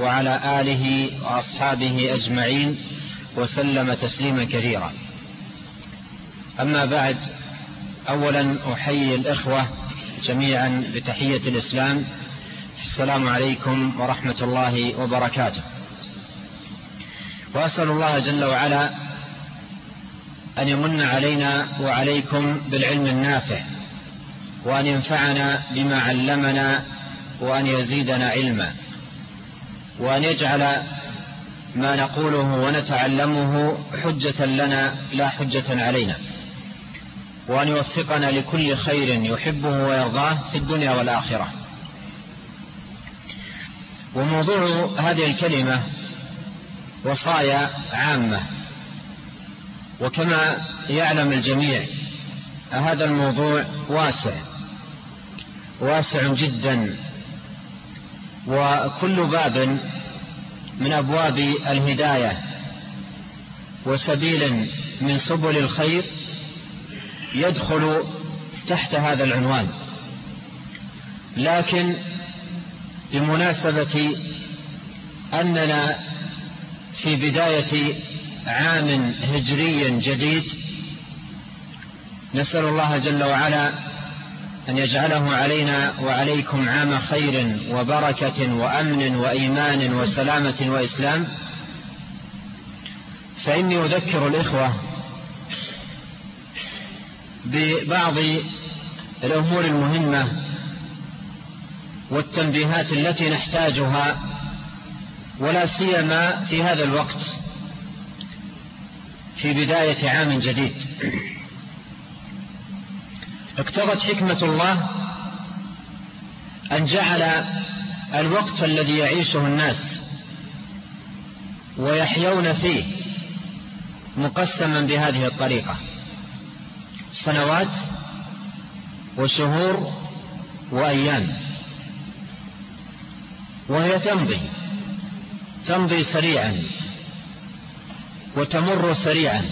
وعلى آله وأصحابه أجمعين وسلم تسليما كثيرا. أما بعد أولا أحيي الإخوة جميعا بتحية الإسلام. السلام عليكم ورحمة الله وبركاته. وأسأل الله جل وعلا أن يمن علينا وعليكم بالعلم النافع وأن ينفعنا بما علمنا وأن يزيدنا علما. وأن يجعل ما نقوله ونتعلمه حجة لنا لا حجة علينا. وأن يوفقنا لكل خير يحبه ويرضاه في الدنيا والآخرة. وموضوع هذه الكلمة وصايا عامة. وكما يعلم الجميع هذا الموضوع واسع. واسع جدا. وكل باب من أبواب الهداية وسبيل من سبل الخير يدخل تحت هذا العنوان. لكن بمناسبة أننا في بداية عام هجري جديد نسأل الله جل وعلا أن يجعله علينا وعليكم عام خير وبركة وأمن وإيمان وسلامة وإسلام. فإني أذكر الإخوة ببعض الأمور المهمة والتنبيهات التي نحتاجها ولا سيما في هذا الوقت في بداية عام جديد. اقتضت حكمة الله أن جعل الوقت الذي يعيشه الناس ويحيون فيه مقسما بهذه الطريقة. سنوات وشهور وأيام. وهي تمضي. تمضي سريعا. وتمر سريعا.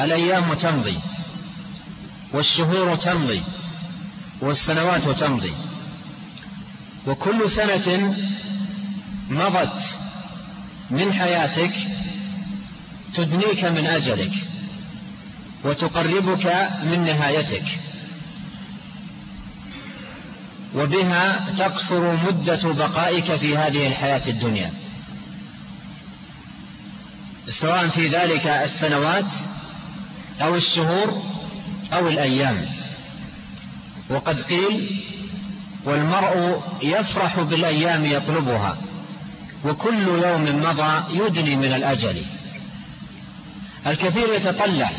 الأيام تمضي. والشهور تمضي والسنوات تمضي. وكل سنة مضت من حياتك تدنيك من أجلك وتقربك من نهايتك. وبها تقصر مدة بقائك في هذه الحياة الدنيا. سواء في ذلك السنوات أو الشهور أو الأيام. وقد قيل والمرء يفرح بالأيام يطلبها وكل يوم مضى يدني من الأجل. الكثير يتطلع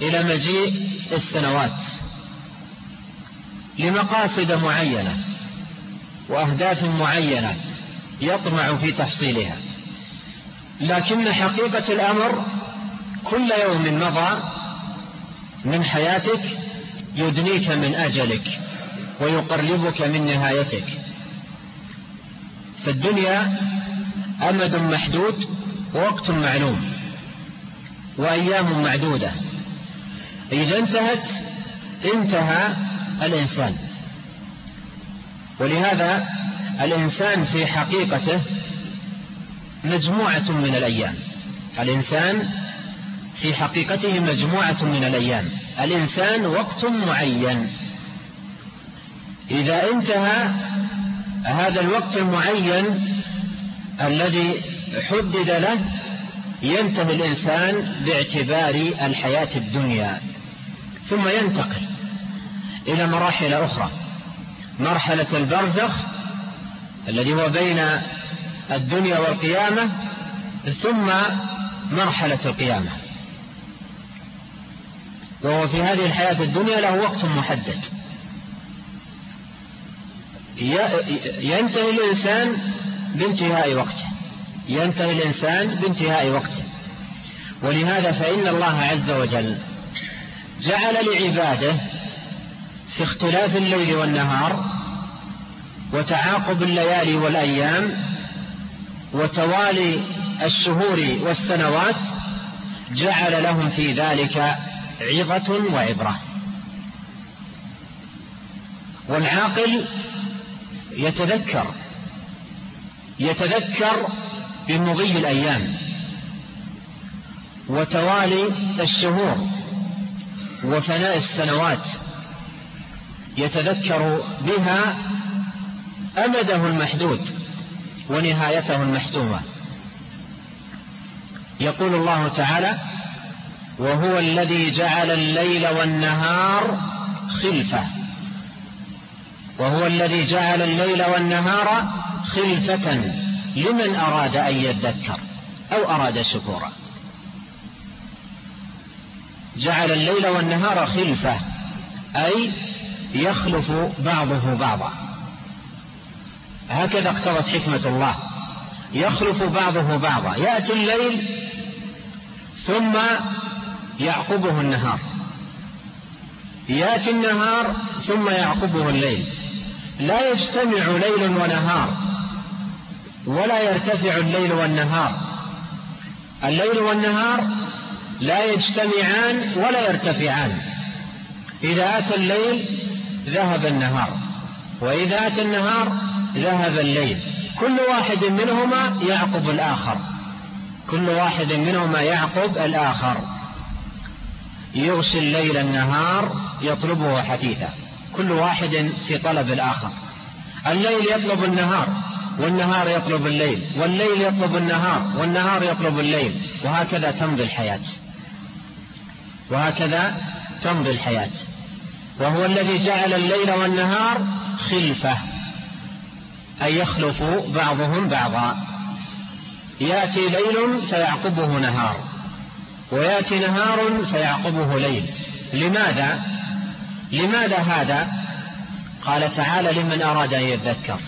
إلى مجيء السنوات لمقاصد معينة وأهداف معينة يطمع في تحصيلها. لكن حقيقة الأمر كل يوم مضى من حياتك يدنيك من أجلك ويقربك من نهايتك. فالدنيا أمد محدود ووقت معلوم وأيام معدودة. إذا انتهت انتهى الإنسان. ولهذا الإنسان في حقيقته مجموعة من الأيام. الإنسان في حقيقته مجموعة من الأيام. الإنسان وقت معين. إذا انتهى هذا الوقت المعين الذي حدد له ينتهي الإنسان باعتبار الحياة الدنيا. ثم ينتقل إلى مراحل أخرى. مرحلة البرزخ الذي هو بين الدنيا والقيامة ثم مرحلة القيامة. وهو في هذه الحياة الدنيا له وقت محدد. ينتهي الإنسان بانتهاء وقته. ينتهي الإنسان بانتهاء وقته. ولهذا فإن الله عز وجل جعل لعباده في اختلاف الليل والنهار وتعاقب الليالي والأيام وتوالي الشهور والسنوات جعل لهم في ذلك عظة وعبرة. والعاقل يتذكر يتذكر بمضي الأيام وتوالي الشهور وفناء السنوات يتذكر بها أمده المحدود ونهايته المحتومة يقول الله تعالى وهو الذي جعل الليل والنهار خلفة. وهو الذي جعل الليل والنهار خلفة لمن أراد أن يذكر أو أراد شكورا. جعل الليل والنهار خلفة أي يخلف بعضه بعضا. هكذا اقتضت حكمة الله. يخلف بعضه بعضا. يأتي الليل ثم يعقبه النهار. ياتي النهار ثم يعقبه الليل. لا يجتمع ليل ونهار ولا يرتفع الليل والنهار. الليل والنهار لا يجتمعان ولا يرتفعان. إذا أتى الليل ذهب النهار وإذا أتى النهار ذهب الليل. كل واحد منهما يعقب الآخر. كل واحد منهما يعقب الآخر. يغشي الليل النهار يطلبه حثيثا كل واحد في طلب الآخر. الليل يطلب النهار والنهار يطلب الليل والليل يطلب النهار والنهار يطلب الليل وهكذا تمضي الحياة. وهكذا تمضي الحياة. وهو الذي جعل الليل والنهار خلفة أي يخلف بعضهم بعضا. يأتي ليل فيعقبه نهار. ويأتي نهار فيعقبه ليل. لماذا؟ لماذا هذا؟ قال تعالى لمن أراد أن يذكر.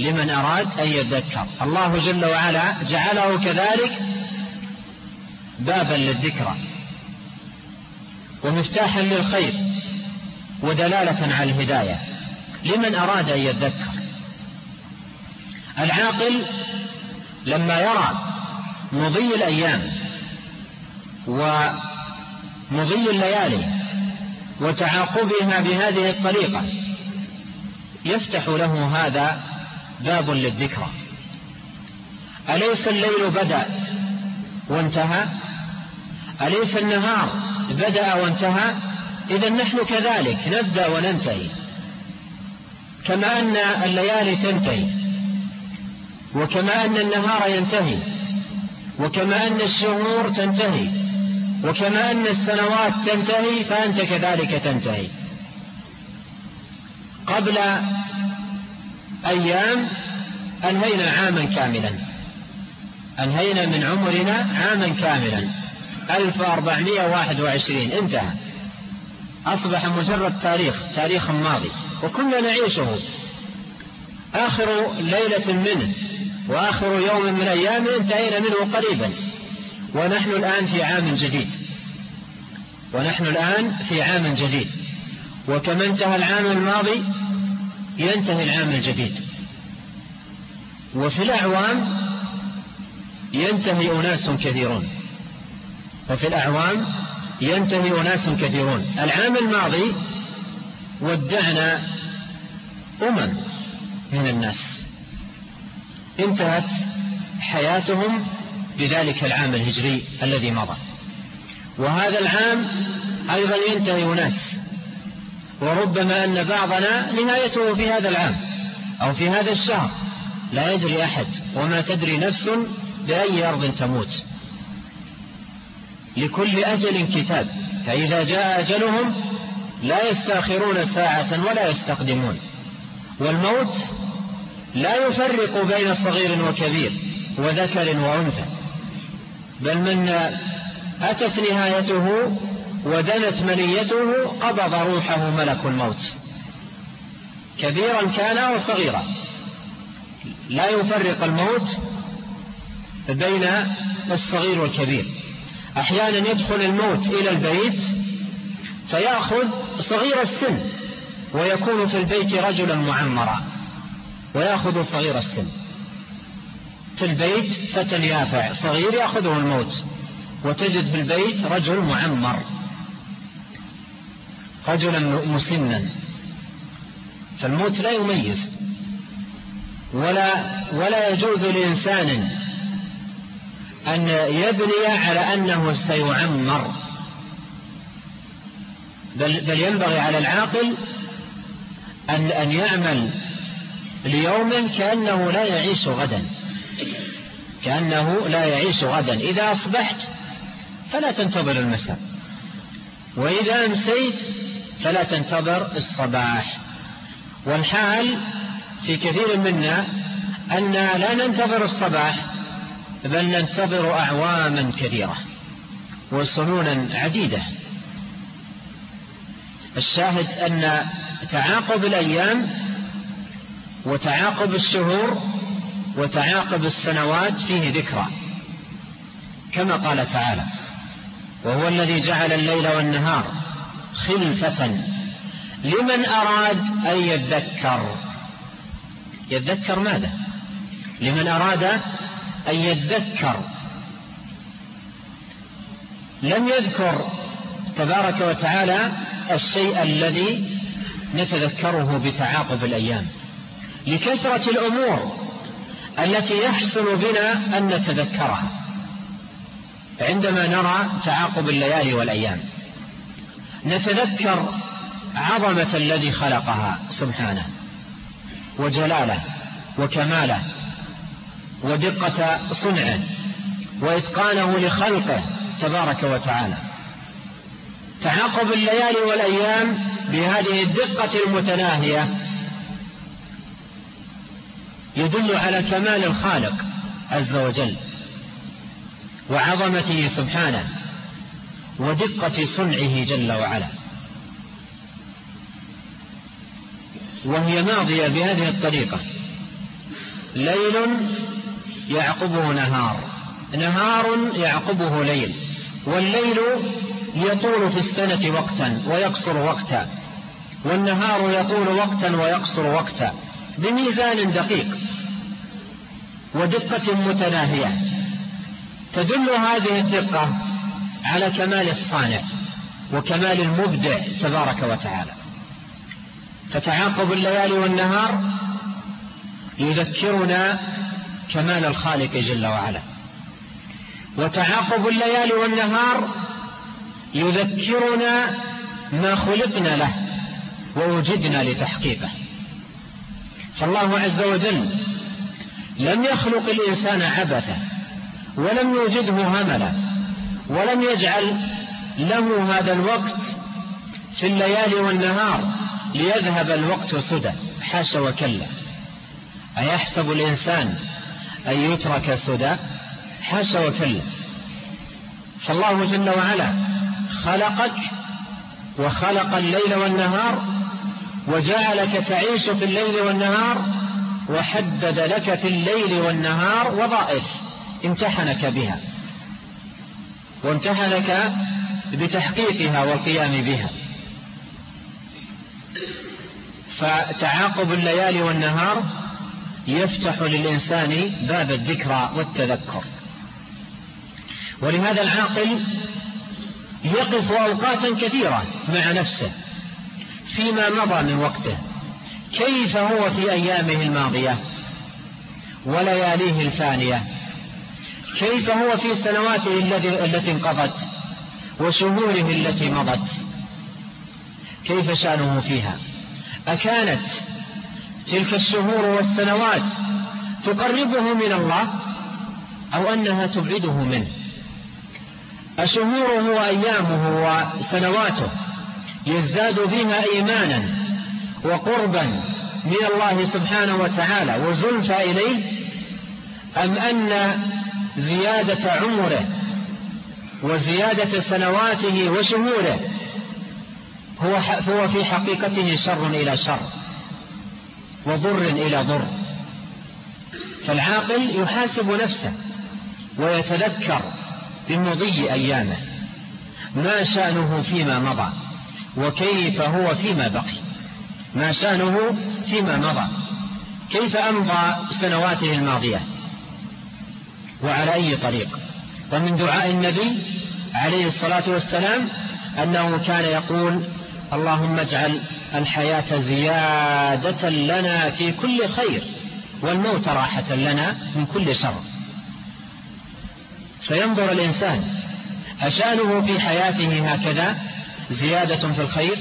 لمن أراد أن يذكر. الله جل وعلا جعله كذلك بابا للذكرى ومفتاحا للخير ودلالة على الهداية. لمن أراد أن يذكر. العاقل لما يرى مضي الأيام ومضي الليالي وتعاقبها بهذه الطريقة. يفتح له هذا باب للذكرى. أليس الليل بدأ وانتهى؟ أليس النهار بدأ وانتهى؟ إذا نحن كذلك نبدأ وننتهي كما أن الليالي تنتهي وكما أن النهار ينتهي وكما أن الشهور تنتهي. وكما أن السنوات تنتهي فأنت كذلك تنتهي. قبل أيام أنهينا عاما كاملا. أنهينا من عمرنا عاما كاملا. 1421 انتهى. أصبح مجرد تاريخ تاريخ ماضي. وكنا نعيشه. آخر ليلة منه وآخر يوم من أيام انتهينا منه قريبا. ونحن الآن في عام جديد. ونحن الآن في عام جديد. وكما انتهى العام الماضي ينتهي العام الجديد. وفي الأعوام ينتهي أناس كثيرون. وفي الأعوام ينتهي أناس كثيرون. العام الماضي ودعنا أمم من الناس. انتهت حياتهم بذلك العام الهجري الذي مضى. وهذا العام أيضا ينتهي أناس وربما أن بعضنا نهايته في هذا العام أو في هذا الشهر. لا يدري أحد وما تدري نفس بأي أرض تموت. لكل أجل كتاب فإذا جاء أجلهم لا يستأخرون ساعة ولا يستقدمون. والموت لا يفرق بين صغير وكبير وذكر وأنثى. بل من أتت نهايته ودنت منيته قبض روحه ملك الموت. كبيرا كان أو صغيرا. لا يفرق الموت بين الصغير والكبير. أحيانا يدخل الموت إلى البيت فيأخذ صغير السن ويكون في البيت رجلا معمرا ويأخذ صغير السن. في البيت فتى يافع صغير يأخذه الموت وتجد في البيت رجل معمر. رجلا مسنا. فالموت لا يميز ولا ولا يجوز لإنسان أن يبني على أنه سيعمر. بل, بل ينبغي على العاقل أن, أن يعمل ليوم كأنه لا يعيش غدا. كأنه لا يعيش غدا. إذا أصبحت فلا تنتظر المساء. وإذا أمسيت فلا تنتظر الصباح. والحال في كثير منا أن لا ننتظر الصباح بل ننتظر أعواما كثيرة وسنونا عديدة. الشاهد أن تعاقب الأيام وتعاقب الشهور وتعاقب السنوات فيه ذكرى كما قال تعالى وهو الذي جعل الليل والنهار خلفة لمن أراد أن يذكر. يذكر ماذا؟ لمن أراد أن يذكر. لم يذكر تبارك وتعالى الشيء الذي نتذكره بتعاقب الأيام. لكثرة الأمور التي يحسن بنا أن نتذكرها. عندما نرى تعاقب الليالي والأيام نتذكر عظمة الذي خلقها سبحانه وجلاله وكماله ودقة صنعه وإتقانه لخلقه تبارك وتعالى. تعاقب الليالي والأيام بهذه الدقة المتناهية يدل على كمال الخالق عز وجل وعظمته سبحانه ودقة صنعه جل وعلا. وهي ماضية بهذه الطريقة. ليل يعقبه نهار نهار يعقبه ليل والليل يطول في السنة وقتا ويقصر وقتا والنهار يطول وقتا ويقصر وقتا. بميزان دقيق ودقة متناهية. تدل هذه الدقة على كمال الصانع وكمال المبدع تبارك وتعالى. فتعاقب الليالي والنهار يذكرنا كمال الخالق جل وعلا. وتعاقب الليالي والنهار يذكرنا ما خلقنا له ووجدنا لتحقيقه. فالله عز وجل لم يخلق الإنسان عبثا ولم يوجده هملا ولم يجعل له هذا الوقت في الليالي والنهار ليذهب الوقت سدى حاشا وكلا. أيحسب الإنسان أن يترك سدى؟ حاشا وكلا. فالله جل وعلا خلقك وخلق الليل والنهار وجعلك تعيش في الليل والنهار وحدد لك في الليل والنهار وظائف امتحنك بها. وامتحنك بتحقيقها والقيام بها. فتعاقب الليالي والنهار يفتح للإنسان باب الذكرى والتذكر. ولهذا العاقل يقف أوقاتا كثيرة مع نفسه. فيما مضى من وقته. كيف هو في أيامه الماضية ولياليه الفانية كيف هو في سنواته التي انقضت وشهوره التي مضت؟ كيف شأنه فيها؟ أكانت تلك الشهور والسنوات تقربه من الله أو أنها تبعده منه؟ أشهوره وأيامه وسنواته يزداد بها إيمانا وقربا من الله سبحانه وتعالى وزلفى إليه أم أن زيادة عمره وزيادة سنواته وشهوره هو هو في حقيقته شر إلى شر وضر إلى ضر. فالعاقل يحاسب نفسه ويتذكر بمضي أيامه ما شأنه فيما مضى. وكيف هو فيما بقي ما شأنه فيما مضى. كيف أمضى سنواته الماضية؟ وعلى أي طريق؟ ومن دعاء النبي عليه الصلاة والسلام أنه كان يقول اللهم اجعل الحياة زيادة لنا في كل خير والموت راحة لنا من كل شر. فينظر الإنسان أشأنه في حياته هكذا زيادة في الخير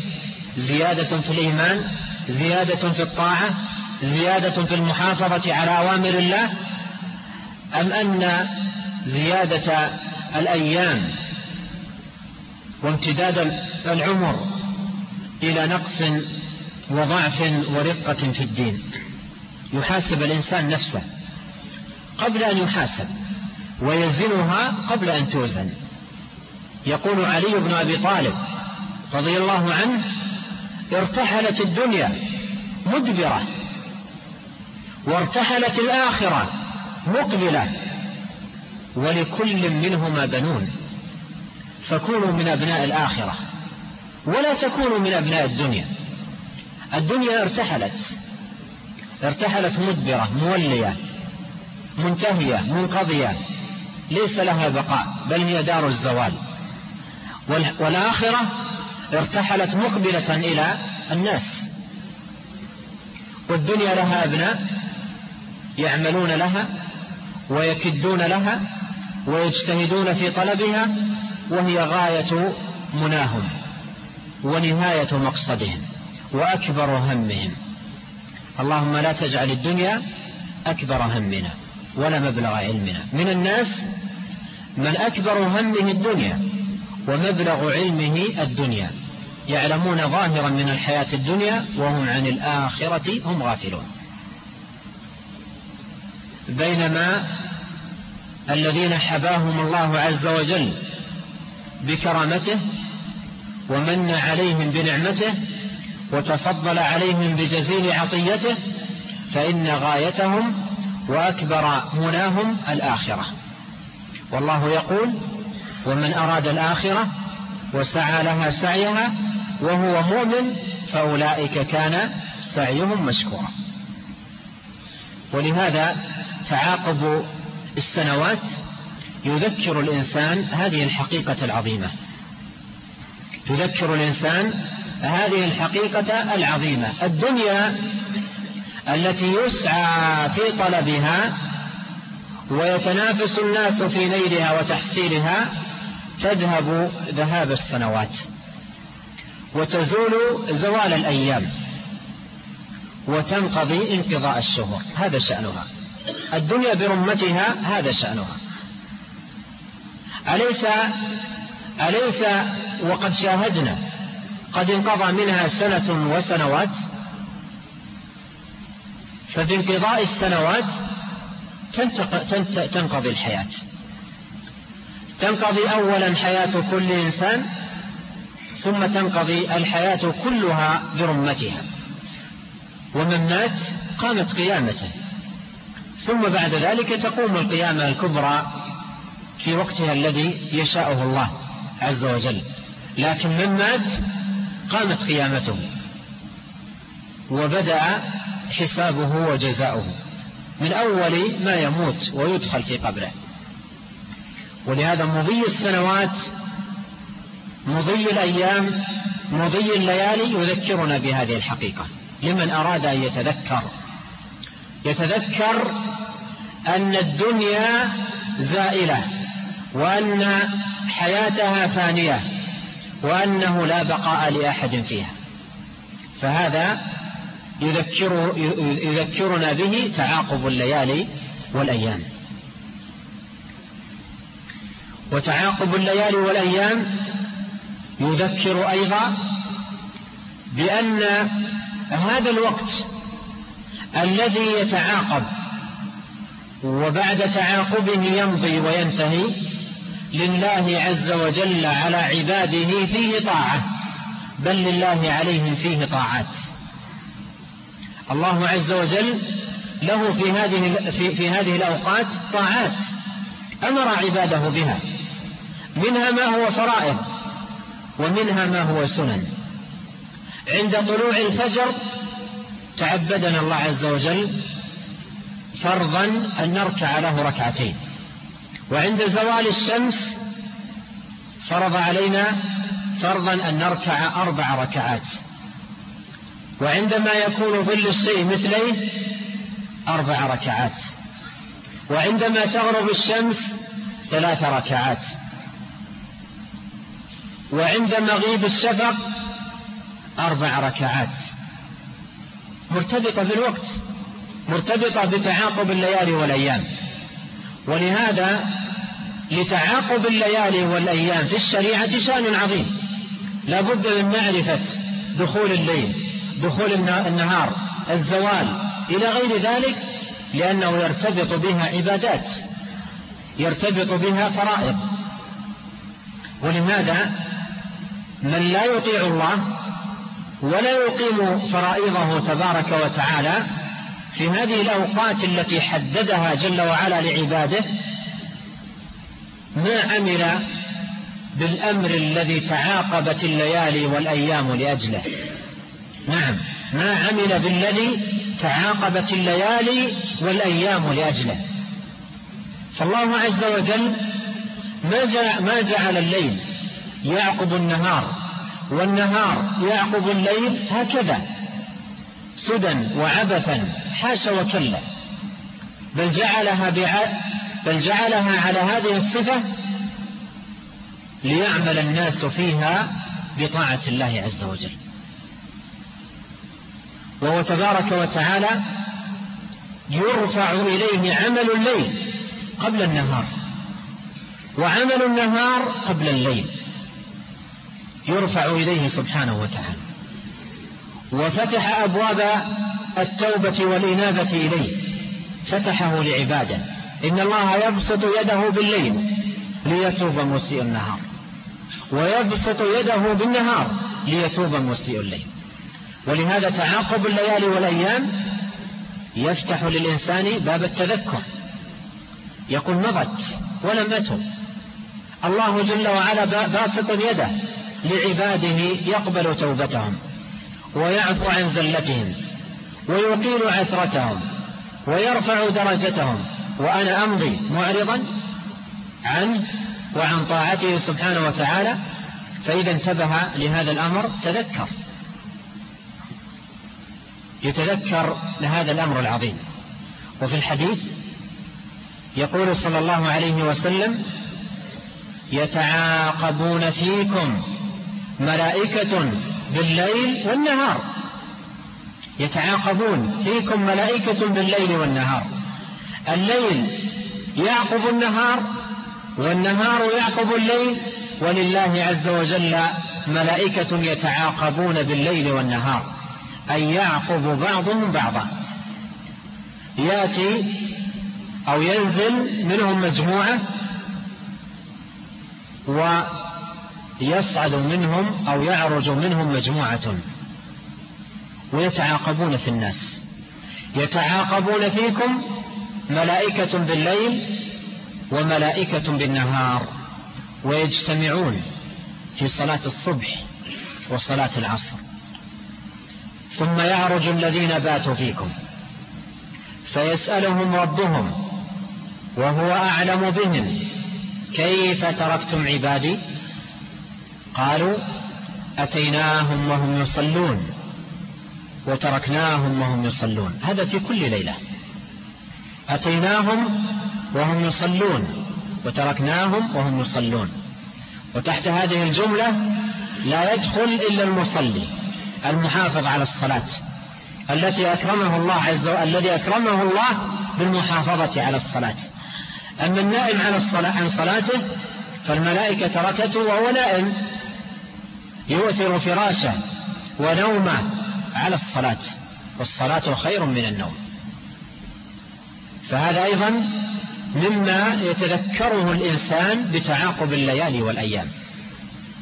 زيادة في الإيمان زيادة في الطاعة زيادة في المحافظة على أوامر الله. أم أن زيادة الأيام وامتداد العمر إلى نقص وضعف ورقة في الدين؟ يحاسب الإنسان نفسه قبل أن يحاسب ويزنها قبل أن توزن. يقول علي بن أبي طالب رضي الله عنه ارتحلت الدنيا مدبرة وارتحلت الآخرة مقبلة ولكل منهما بنون. فكونوا من أبناء الآخرة ولا تكونوا من أبناء الدنيا. الدنيا ارتحلت ارتحلت مدبرة مولية منتهية منقضية ليس لها بقاء بل هي دار الزوال. والآخرة ارتحلت مقبلة إلى الناس. والدنيا لها أبناء يعملون لها ويكدون لها ويجتهدون في طلبها وهي غاية مناهم ونهاية مقصدهم وأكبر همهم. اللهم لا تجعل الدنيا أكبر همنا ولا مبلغ علمنا. من الناس من أكبر همه الدنيا ومبلغ علمه الدنيا. يعلمون ظاهرا من الحياة الدنيا وهم عن الآخرة هم غافلون. بينما الذين حباهم الله عز وجل بكرامته ومن عليهم بنعمته وتفضل عليهم بجزيل عطيته فإن غايتهم وأكبر مناهم الآخرة. والله يقول ومن أراد الآخرة وسعى لها سعيها وهو مؤمن فأولئك كان سعيهم مشكورا. ولهذا تعاقب السنوات يذكر الإنسان هذه الحقيقة العظيمة. يذكر الإنسان هذه الحقيقة العظيمة. الدنيا التي يسعى في طلبها ويتنافس الناس في نيلها وتحصيلها تذهب ذهاب السنوات. وتزول زوال الأيام وتنقضي انقضاء الشهور. هذا شأنها. الدنيا برمتها هذا شأنها. أليس أليس وقد شاهدنا قد انقضى منها سنة وسنوات؟ فبانقضاء السنوات تنقضي الحياة. تنقضي أولا حياة كل إنسان ثم تنقضي الحياة كلها برمتها. ومن مات قامت قيامته. ثم بعد ذلك تقوم القيامة الكبرى في وقتها الذي يشاءه الله عز وجل. لكن من مات قامت قيامته. وبدأ حسابه وجزاؤه. من أول ما يموت ويدخل في قبره. ولهذا مضي السنوات مضي الأيام مضي الليالي يذكرنا بهذه الحقيقة. لمن أراد أن يتذكر. يتذكر أن الدنيا زائلة وأن حياتها فانية وأنه لا بقاء لأحد فيها. فهذا يذكر يذكرنا به تعاقب الليالي والأيام. وتعاقب الليالي والأيام يذكر أيضا بأن هذا الوقت الذي يتعاقب وبعد تعاقبه يمضي وينتهي لله عز وجل على عباده فيه طاعة بل لله عليهم فيه طاعات. الله عز وجل له في هذه في, في هذه الأوقات طاعات أمر عباده بها منها ما هو فرائض. ومنها ما هو سنن. عند طلوع الفجر تعبدنا الله عز وجل فرضا أن نركع له ركعتين. وعند زوال الشمس فرض علينا فرضا أن نركع أربع ركعات. وعندما يكون ظل الشيء مثليه أربع ركعات. وعندما تغرب الشمس ثلاث ركعات. وعند مغيب الشفق أربع ركعات. مرتبطة بالوقت مرتبطة بتعاقب الليالي والأيام. ولهذا لتعاقب الليالي والأيام في الشريعة شأن عظيم. لا بد من معرفة دخول الليل دخول النهار الزوال إلى غير ذلك لأنه يرتبط بها عبادات يرتبط بها فرائض. ولهذا من لا يطيع الله ولا يقيم فرائضه تبارك وتعالى في هذه الأوقات التي حددها جل وعلا لعباده ما عمل بالأمر الذي تعاقبت الليالي والأيام لأجله. نعم ما عمل بالذي تعاقبت الليالي والأيام لأجله. فالله عز وجل ما جعل الليل يعقب النهار والنهار يعقب الليل هكذا سدى وعبثا حاش وكلا. بل جعلها بل جعلها على هذه الصفة ليعمل الناس فيها بطاعة الله عز وجل. وهو تبارك وتعالى يرفع إليه عمل الليل قبل النهار وعمل النهار قبل الليل. يرفع إليه سبحانه وتعالى. وفتح أبواب التوبة والإنابة إليه. فتحه لعباده. إن الله يبسط يده بالليل ليتوب مسيء النهار. ويبسط يده بالنهار ليتوب مسيء الليل. ولهذا تعاقب الليالي والأيام يفتح للإنسان باب التذكر. يقول مضت ولم أتب. الله جل وعلا باسط يده. لعباده يقبل توبتهم ويعفو عن زلتهم ويقيل عثرتهم ويرفع درجتهم وأنا أمضي معرضا عنه وعن طاعته سبحانه وتعالى فإذا انتبه لهذا الأمر تذكر. يتذكر لهذا الأمر العظيم. وفي الحديث يقول صلى الله عليه وسلم يتعاقبون فيكم ملائكة بالليل والنهار. يتعاقبون فيكم ملائكة بالليل والنهار. الليل يعقب النهار والنهار يعقب الليل ولله عز وجل ملائكة يتعاقبون بالليل والنهار. أي يعقب بعضهم بعضا. يأتي أو ينزل منهم مجموعة ويصعد منهم أو يعرج منهم مجموعة. ويتعاقبون في الناس. يتعاقبون فيكم ملائكة بالليل وملائكة بالنهار. ويجتمعون في صلاة الصبح وصلاة العصر. ثم يعرج الذين باتوا فيكم. فيسألهم ربهم وهو أعلم بهم. كيف تركتم عبادي؟ قالوا أتيناهم وهم يصلون وتركناهم وهم يصلون. هذا في كل ليلة. أتيناهم وهم يصلون وتركناهم وهم يصلون. وتحت هذه الجملة لا يدخل إلا المصلي المحافظ على الصلاة التي أكرمه الله عز وجل الذي أكرمه الله بالمحافظة على الصلاة. أما النائم عن الصلاة عن صلاته فالملائكة تركته وهو نائم. يؤثر فراشه ونومه على الصلاة والصلاة خير من النوم. فهذا أيضا مما يتذكره الإنسان بتعاقب الليالي والأيام.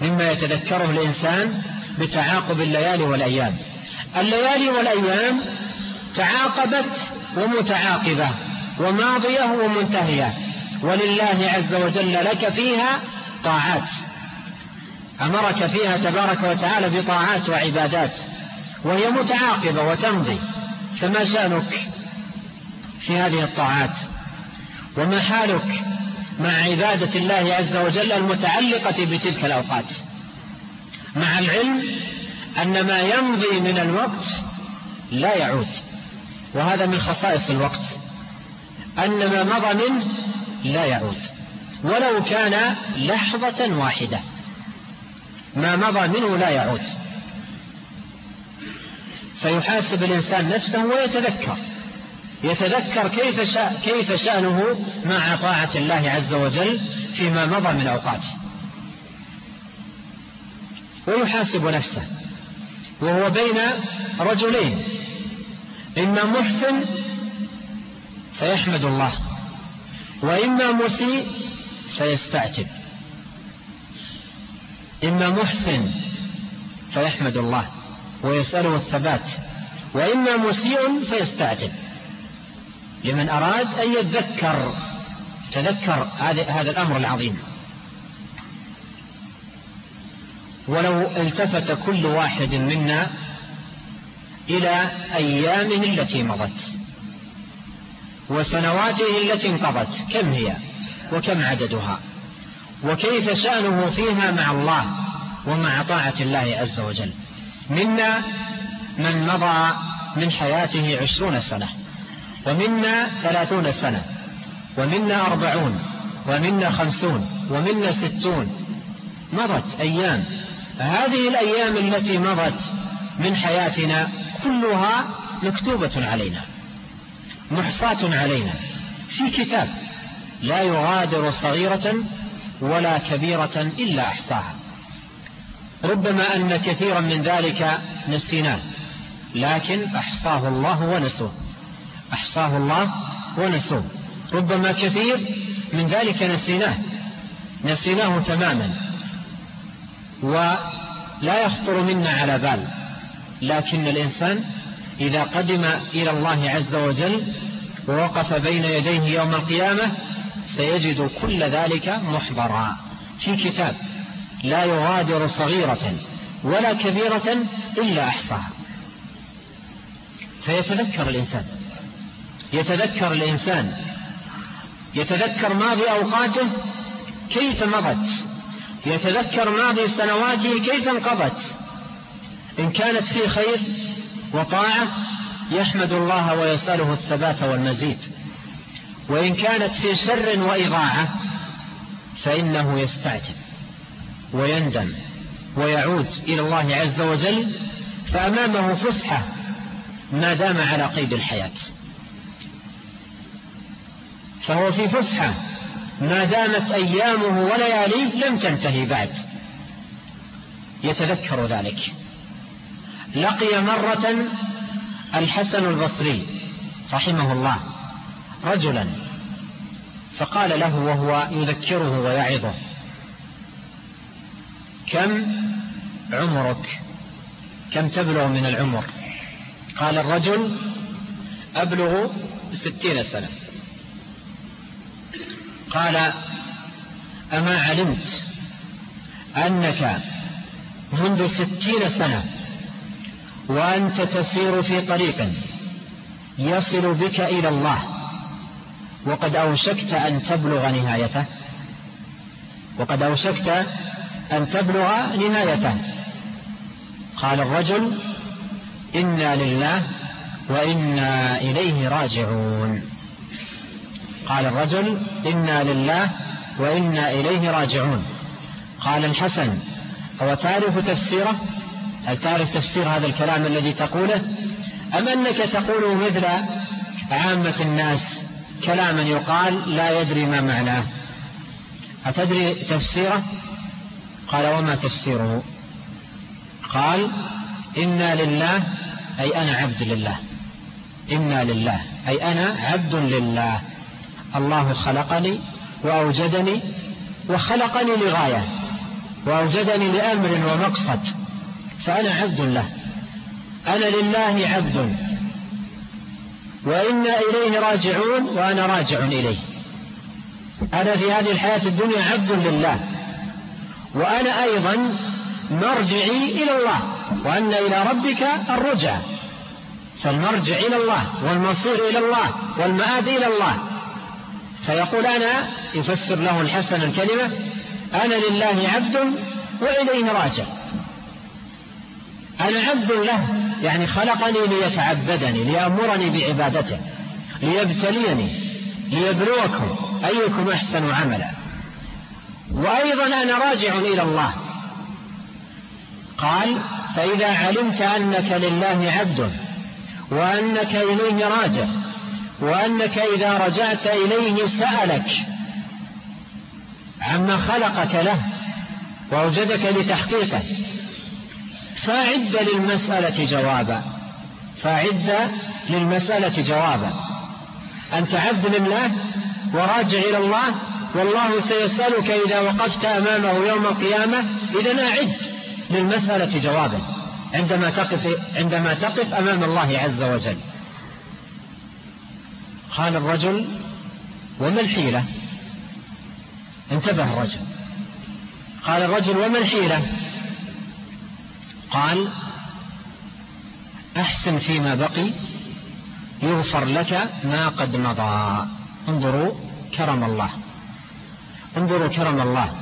مما يتذكره الإنسان بتعاقب الليالي والأيام. الليالي والأيام تعاقبت ومتعاقبة وماضية ومنتهية. ولله عز وجل لك فيها طاعات. أمرك فيها تبارك وتعالى بطاعات وعبادات وهي متعاقبة وتمضي. فما شأنك في هذه الطاعات؟ وما حالك مع عبادة الله عز وجل المتعلقة بتلك الأوقات؟ مع العلم أن ما يمضي من الوقت لا يعود. وهذا من خصائص الوقت. أن ما مضى منه لا يعود. ولو كان لحظة واحدة. ما مضى منه لا يعود. فيحاسب الإنسان نفسه ويتذكر. يتذكر كيف, كيف شأنه مع طاعة الله عز وجل فيما مضى من أوقاته. ويحاسب نفسه. وهو بين رجلين. إما محسن فيحمد الله وإما مسيء فيستعتب. إما محسن فيحمد الله ويسأله الثبات وإما مسيء فيستعجب لمن أراد أن يتذكر تذكر هذا الأمر العظيم. ولو التفت كل واحد منا إلى أيامه التي مضت وسنواته التي انقضت كم هي؟ وكم عددها؟ وكيف شأنه فيها مع الله ومع طاعة الله عز وجل. منا من مضى من حياته عشرون سنة ومنا ثلاثون سنة ومنا أربعون ومنا خمسون ومنا ستون. مضت أيام. هذه الأيام التي مضت من حياتنا كلها مكتوبة علينا محصاة علينا في كتاب لا يغادر صغيرة ولا كبيرة إلا أحصاها. ربما أن كثيرا من ذلك نسيناه لكن أحصاه الله ونسوه. أحصاه الله ونسوه. ربما كثير من ذلك نسيناه. نسيناه تماما. ولا يخطر منا على بال. لكن الإنسان إذا قدم إلى الله عز وجل ووقف بين يديه يوم القيامة سيجد كل ذلك محضرا. في كتاب لا يغادر صغيرة ولا كبيرة إلا أحصاها. فيتذكر الإنسان. يتذكر الإنسان. يتذكر ماضي أوقاته كيف مضت. يتذكر ماضي سنواته كيف انقضت. إن كانت في خير وطاعة يحمد الله ويسأله الثبات والمزيد. وإن كانت في شر وإضاعة فإنه يستعجب ويندم ويعود إلى الله عز وجل فأمامه فسحة ما دام على قيد الحياة. فهو في فسحة ما دامت أيامه ولياليه لم تنتهي بعد. يتذكر ذلك. لقي مرة الحسن البصري رحمه الله رجلا. فقال له وهو يذكره ويعظه. كم عمرك؟ كم تبلغ من العمر؟ قال الرجل أبلغ ستين سنة. قال أما علمت أنك منذ ستين سنة وأنت تسير في طريق يصل بك إلى الله وقد أوشكت أن تبلغ نهايته. وقد أوشكت أن تبلغ نهايته. قال الرجل إنا لله وإنا إليه راجعون. قال الرجل إنا لله وإنا إليه راجعون. قال الحسن أو تعرف تفسيره؟ هل تعرف تفسير هذا الكلام الذي تقوله؟ أم أنك تقول مثل عامة الناس كلاما يقال لا يدري ما معناه. أتدري تفسيره؟ قال وما تفسيره؟ قال إنا لله أي أنا عبد لله. إنا لله أي أنا عبد لله. الله خلقني وأوجدني وخلقني لغاية وأوجدني لأمر ومقصد فأنا عبد له. أنا لله عبد. وإنا إليه راجعون وأنا راجع إليه. أنا في هذه الحياة الدنيا عبد لله. وأنا أيضا مرجعي إلى الله وأن إلى ربك الرجع فالمرجع إلى الله والمصير إلى الله والمآب إلى الله. فيقول أنا يفسر له الحسن الكلمة أنا لله عبد وإليه راجع. أنا عبد له. يعني خلقني ليتعبدني ليأمرني بعبادته ليبتليني ليبلوكم أيكم أحسن عملا. وأيضا أنا راجع إلى الله. قال فإذا علمت أنك لله عبد وأنك إليه راجع وأنك إذا رجعت إليه سألك عما خلقك له وأوجدك لتحقيقه. فأعد للمسألة جوابا. فأعد للمسألة جوابا. أنت عبد لله وراجع إلى الله والله سيسألك إذا وقفت أمامه يوم القيامة إذا أعد للمسألة جوابا. عندما تقف عندما تقف أمام الله عز وجل. قال الرجل وما الحيلة؟ انتبه الرجل قال الرجل وما الحيلة؟ قال أحسن فيما بقي يغفر لك ما قد مضى. انظروا كرم الله. انظروا كرم الله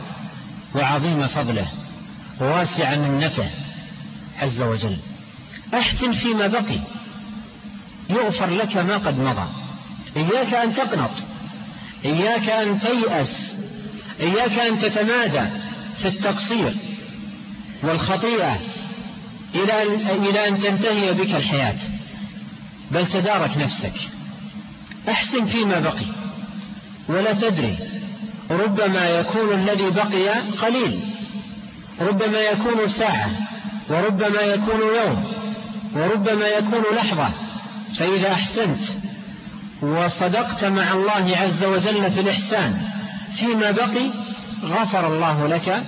وعظيم فضله وواسع منته عز وجل. أحسن فيما بقي يغفر لك ما قد مضى. إياك أن تقنط إياك أن تيأس إياك أن تتمادى في التقصير والخطيئة إلى إلى أن تنتهي بك الحياة. بل تدارك نفسك. أحسن فيما بقي. ولا تدري. ربما يكون الذي بقي قليل. ربما يكون ساعة. وربما يكون يوم. وربما يكون لحظة. فإذا أحسنت وصدقت مع الله عز وجل في الإحسان فيما بقي غفر الله لك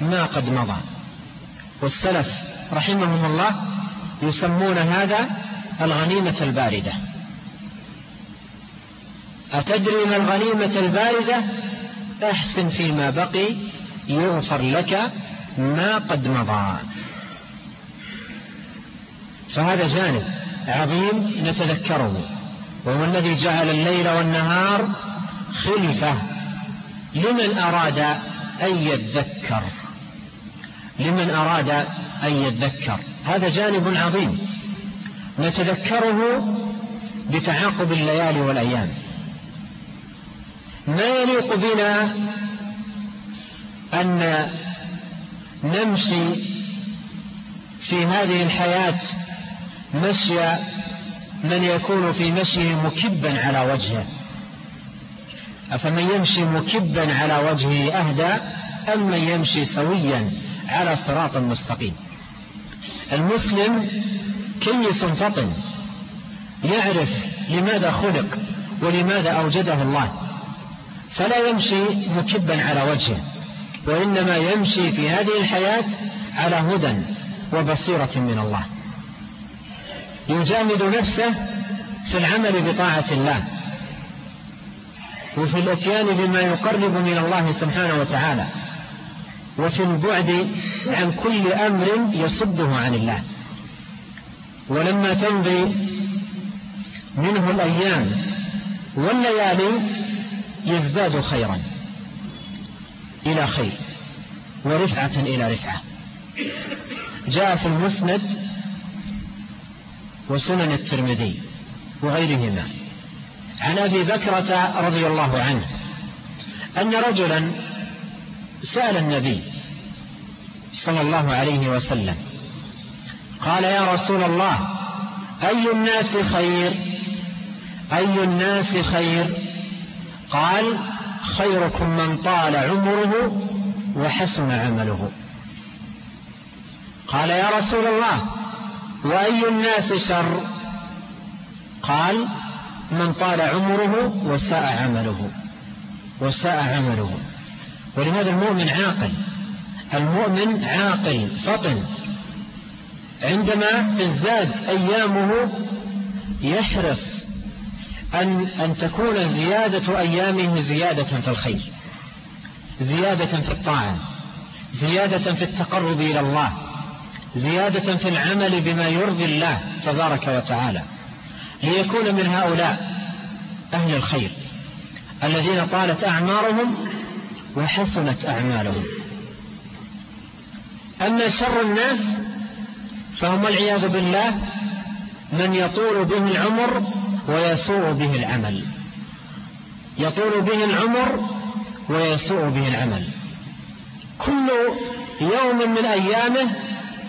ما قد مضى. والسلف رحمهم الله يسمون هذا الغنيمة الباردة. أتدري ما الغنيمة الباردة؟ أحسن فيما بقي يغفر لك ما قد مضى. فهذا جانب عظيم نتذكره وهو الذي جعل الليل والنهار خلفة لمن أراد أن يذكر. لمن أراد أن يذكر هذا جانب عظيم. نتذكره بتعاقب الليالي والأيام. ما يليق بنا أن نمشي في هذه الحياة مشي من يكون في مشيه مكبا على وجهه. أفمن يمشي مكبا على وجهه أهدى أم من يمشي سويا؟ على صراط مستقيم. المسلم كيس فطن يعرف لماذا خلق ولماذا أوجده الله فلا يمشي مكبا على وجهه وإنما يمشي في هذه الحياة على هدى وبصيرة من الله. يجاهد نفسه في العمل بطاعة الله وفي الاتيان بما يقرب من الله سبحانه وتعالى. وفي البعد عن كل أمر يصده عن الله. ولما تمضي منه الأيام والليالي يزداد خيرا إلى خير ورفعة إلى رفعة. جاء في المسند وسنن الترمذي وغيرهما. عن أبي بكرة رضي الله عنه أن رجلا سأل النبي صلى الله عليه وسلم قال يا رسول الله أي الناس خير؟ أي الناس خير؟ قال خيركم من طال عمره وحسن عمله. قال يا رسول الله وأي الناس شر؟ قال من طال عمره وساء عمله وساء عمله. ولهذا المؤمن عاقل. المؤمن عاقل فطن. عندما تزداد أيامه يحرص أن, أن تكون زيادة أيامه زيادة في الخير زيادة في الطاعة زيادة في التقرب إلى الله زيادة في العمل بما يرضي الله تبارك وتعالى. ليكون من هؤلاء أهل الخير. الذين طالت أعمارهم وحسنت أعمالهم. أما شر الناس فهم والعياذ بالله من يطول به العمر ويسوء به العمل. يطول به العمر ويسوء به العمل. كل يوم من أيامه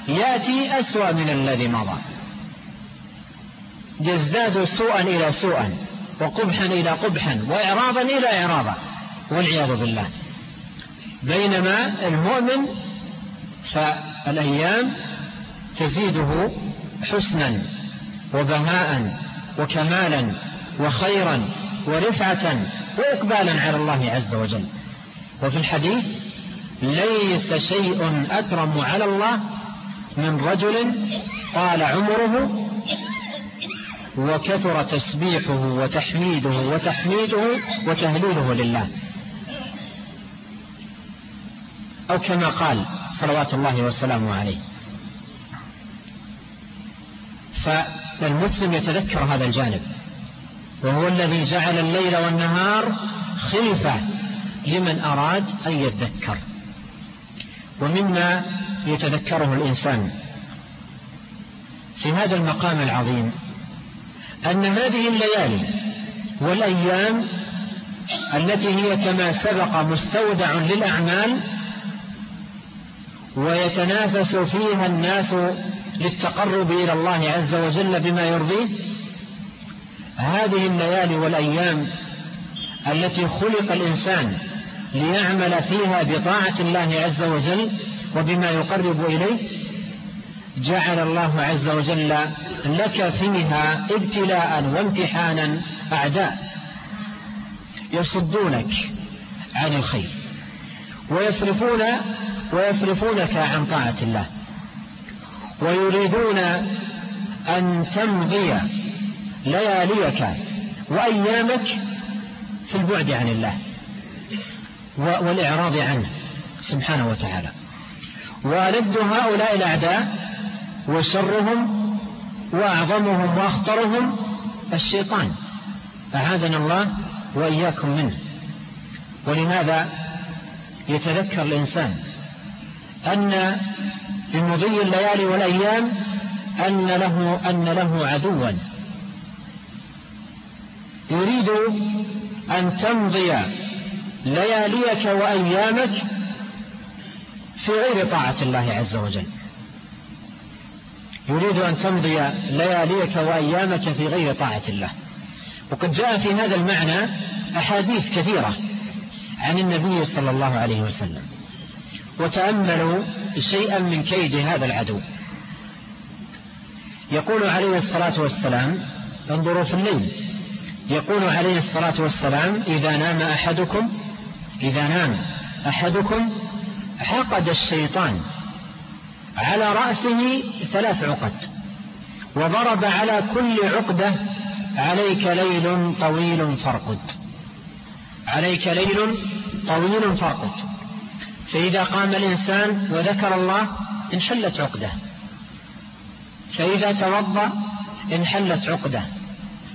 يأتي أسوأ من الذي مضى. يزداد سوءا إلى سوءا وقبحا إلى قبحا وإعراضا إلى إعراضا والعياذ بالله. بينما المؤمن فالأيام تزيده حسنا وبهاء وكمالا وخيرا ورفعة وإقبالا على الله عز وجل. وفي الحديث ليس شيء أكرم على الله من رجل طال عمره وكثر تسبيحه وتحميده وتحميده وتهليله لله. أو كما قال صلوات الله وسلامه عليه. فالمسلم يتذكر هذا الجانب وهو الذي جعل الليل والنهار خلفة لمن أراد أن يذكر ومما يتذكره الإنسان. في هذا المقام العظيم أن هذه الليالي والأيام التي هي كما سبق مستودع للأعمال ويتنافس فيها الناس للتقرب إلى الله عز وجل بما يرضيه. هذه الليالي والأيام التي خلق الإنسان ليعمل فيها بطاعة الله عز وجل وبما يقرب إليه جعل الله عز وجل لك فيها ابتلاء وامتحانا أعداء يصدونك عن الخير. ويصرفون ويصرفونك عن طاعة الله. ويريدون أن تمضي لياليك وأيامك في البعد عن الله والإعراض عنه سبحانه وتعالى. ولد هؤلاء الأعداء وشرهم وأعظمهم وأخطرهم الشيطان. أعاذنا الله وإياكم منه. ولهذا يتذكر الإنسان أن بمضي الليالي والأيام أن له أن له عدوا. يريد أن تمضي لياليك وأيامك في غير طاعة الله عز وجل. يريد أن تمضي لياليك وأيامك في غير طاعة الله. وقد جاء في هذا المعنى أحاديث كثيرة. عن النبي صلى الله عليه وسلم. وتأملوا شيئا من كيد هذا العدو. يقول عليه الصلاة والسلام انظروا في الليل. يقول عليه الصلاة والسلام إذا نام أحدكم إذا نام أحدكم عقد الشيطان على رأسه ثلاث عقد وضرب على كل عقدة عليك ليل طويل فارقد. عليك ليل طويل فارقد فإذا قام الإنسان وذكر الله انحلت عقدة. فإذا توضأ انحلت عقدة.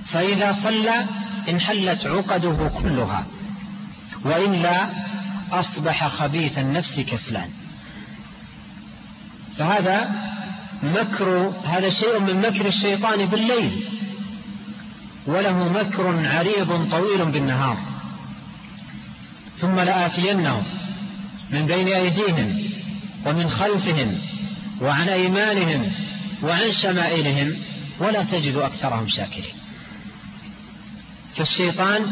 فإذا صلى انحلت عقده كلها. وإلا أصبح خبيث النفس كسلان. فهذا مكر هذا شيء من مكر الشيطان بالليل. وله مكر عريض طويل بالنهار. ثم لآتينهم من بين أيديهم ومن خلفهم وعن أيمانهم وعن شمائلهم ولا تجد أكثرهم شاكرين. فالشيطان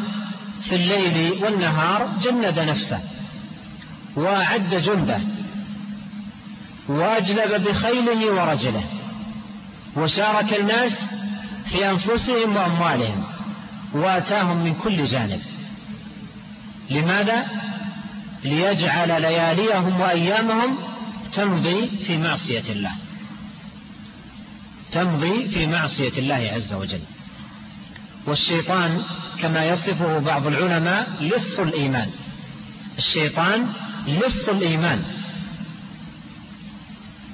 في الليل والنهار جند نفسه وأعد جنده وأجلب بخيله ورجله وشارك الناس في أنفسهم وأموالهم وأتاهم من كل جانب. لماذا؟ ليجعل لياليهم وأيامهم تمضي في معصية الله. تمضي في معصية الله عز وجل. والشيطان كما يصفه بعض العلماء لص الإيمان. الشيطان لص الإيمان.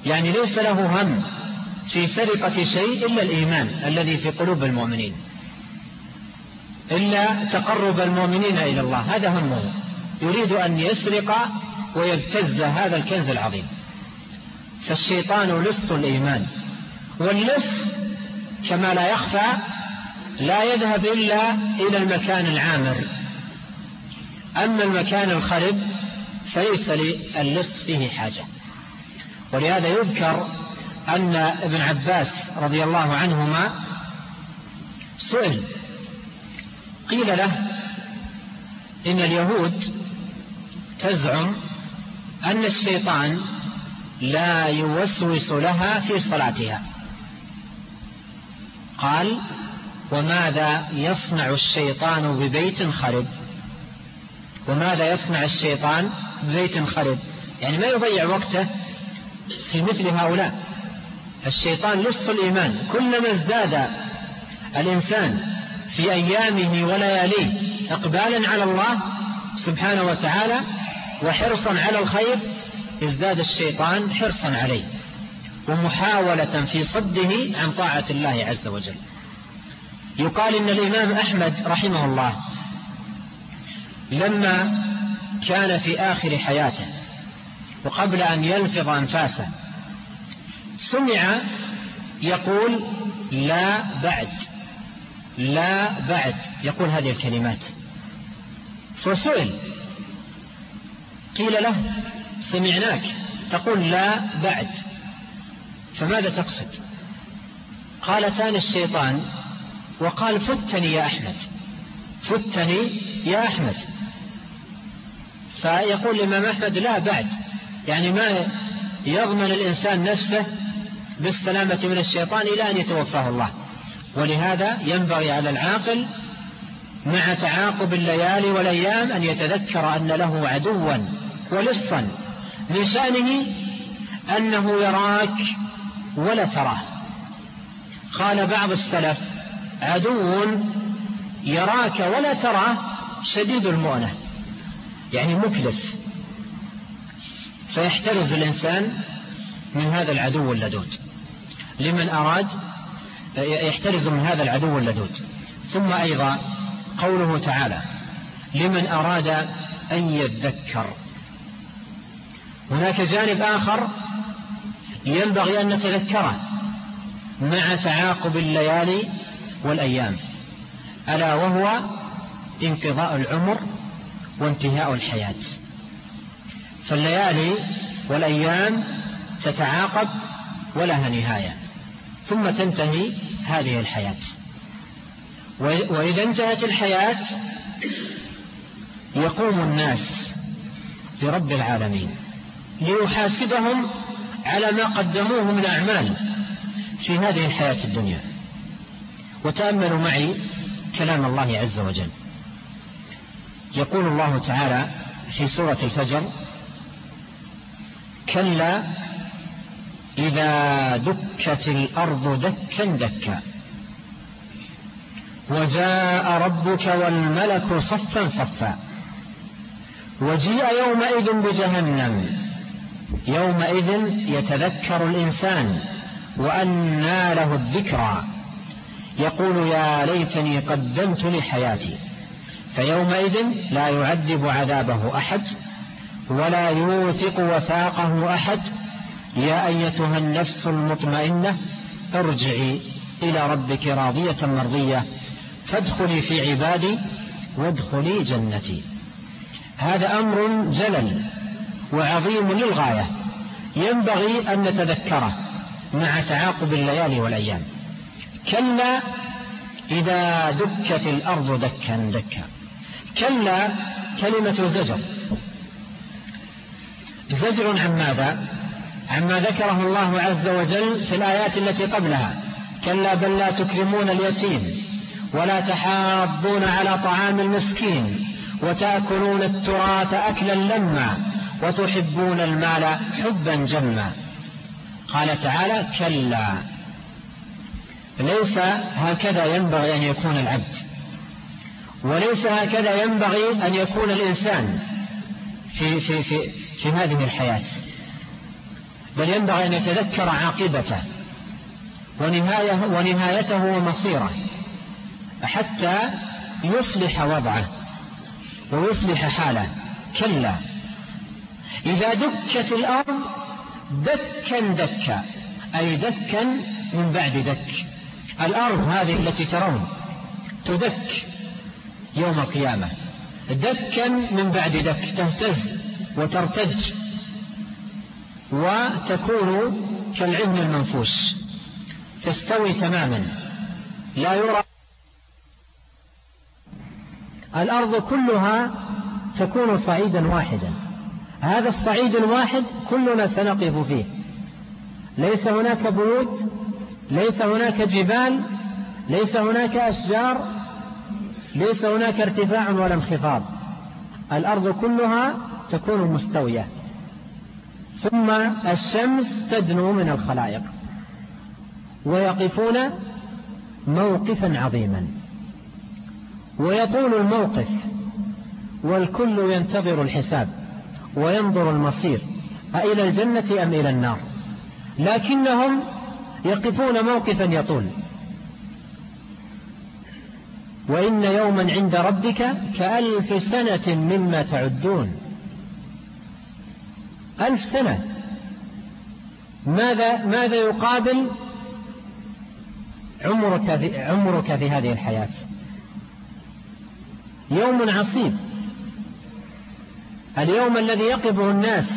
يعني ليس له هم في سرقة شيء إلا الإيمان الذي في قلوب المؤمنين. إلا تقرب المؤمنين إلى الله. هذا همه يريد أن يسرق ويبتز هذا الكنز العظيم. فالشيطان لص الإيمان. واللص كما لا يخفى لا يذهب إلا إلى المكان العامر. أما المكان الخرب فليس للص فيه حاجة. ولهذا يذكر أن ابن عباس رضي الله عنهما سئل قيل له إن اليهود تزعم أن الشيطان لا يوسوس لها في صلاتها. قال وماذا يصنع الشيطان ببيت خرب؟ وماذا يصنع الشيطان ببيت خرب؟ يعني ما يضيع وقته في مثل هؤلاء. الشيطان لص الإيمان. كلما ازداد الإنسان في أيامه ولياليه إقبالا على الله سبحانه وتعالى وحرصا على الخير ازداد الشيطان حرصا عليه ومحاولة في صده عن طاعة الله عز وجل. يقال إن الإمام أحمد رحمه الله لما كان في آخر حياته وقبل أن يلفظ أنفاسه سمع يقول لا بعد. لا بعد. يقول هذه الكلمات. فسئل. قيل له سمعناك. تقول لا بعد. فماذا تقصد؟ قال تاني الشيطان وقال فتني يا أحمد. فتني يا أحمد. فيقول الإمام أحمد لا بعد. يعني ما يضمن الإنسان نفسه بالسلامة من الشيطان إلى أن يتوفاه الله. ولهذا ينبغي على العاقل مع تعاقب الليالي والأيام أن يتذكر أن له عدوا ولصا شأنه أنه يراك ولا تراه. قال بعض السلف عدو يراك ولا تراه شديد المؤنة يعني مكلف. فيحترز الإنسان من هذا العدو اللدود. لمن أراد يحترز من هذا العدو اللدود. ثم أيضا قوله تعالى لمن أراد أن يذكر. هناك جانب آخر ينبغي أن نتذكره مع تعاقب الليالي والأيام ألا وهو انقضاء العمر وانتهاء الحياة. فالليالي والأيام تتعاقب ولها نهاية. ثم تنتهي هذه الحياة. وإذا انتهت الحياة يقوم الناس لرب العالمين ليحاسبهم على ما قدموه من أعمال في هذه الحياة الدنيا. وتأملوا معي كلام الله عز وجل. يقول الله تعالى في سورة الفجر كلا إذا دكت الأرض دكا دكا. وجاء ربك والملك صفا صفا. وجيء يومئذ بجهنم. يومئذ يتذكر الإنسان وأنى له الذكرى. يقول يا ليتني قدمت لحياتي. فيومئذ لا يعذب عذابه أحد ولا يوثق وثاقه أحد. يا أيتها النفس المطمئنة ارجعي إلى ربك راضية مرضية فادخلي في عبادي وادخلي جنتي. هذا أمر جلل وعظيم للغاية. ينبغي أن نتذكره مع تعاقب الليالي والأيام. كلا إذا دكت الأرض دكا دكا. كلا كلمة زجر. زجر عن ماذا؟ عما ذكره الله عز وجل في الآيات التي قبلها. كلا بل لا تكرمون اليتيم ولا تحاضون على طعام المسكين وتأكلون التراث أكلا لما وتحبون المال حبا جما. قال تعالى كلا. ليس هكذا ينبغي أن يكون العبد. وليس هكذا ينبغي أن يكون الإنسان في, في, في, في هذه الحياة. بل ينبغي أن يتذكر عاقبته ونهاية ونهايته ومصيره حتى يصلح وضعه ويصلح حاله. كلا. إذا دكت الأرض دكا دكا أي دكا من بعد دك. الأرض هذه التي ترون تدك يوم القيامة. دكا من بعد دك تهتز وترتج. وتكون كالعهن المنفوش تستوي تماما. لا يرى. الأرض كلها تكون صعيدا واحدا. هذا الصعيد الواحد كلنا سنقف فيه. ليس هناك بيوت ليس هناك جبال ليس هناك أشجار ليس هناك ارتفاع ولا انخفاض. الأرض كلها تكون مستوية. ثم الشمس تدنو من الخلائق ويقفون موقفا عظيما. ويطول الموقف والكل ينتظر الحساب وينظر المصير أإلى الجنة أم إلى النار؟ لكنهم يقفون موقفا يطول. وإن يوما عند ربك كألف سنة مما تعدون. ألف سنة. ماذا ماذا يقابل عمرك في عمرك في هذه الحياة؟ يوم عصيب. اليوم الذي يقفه الناس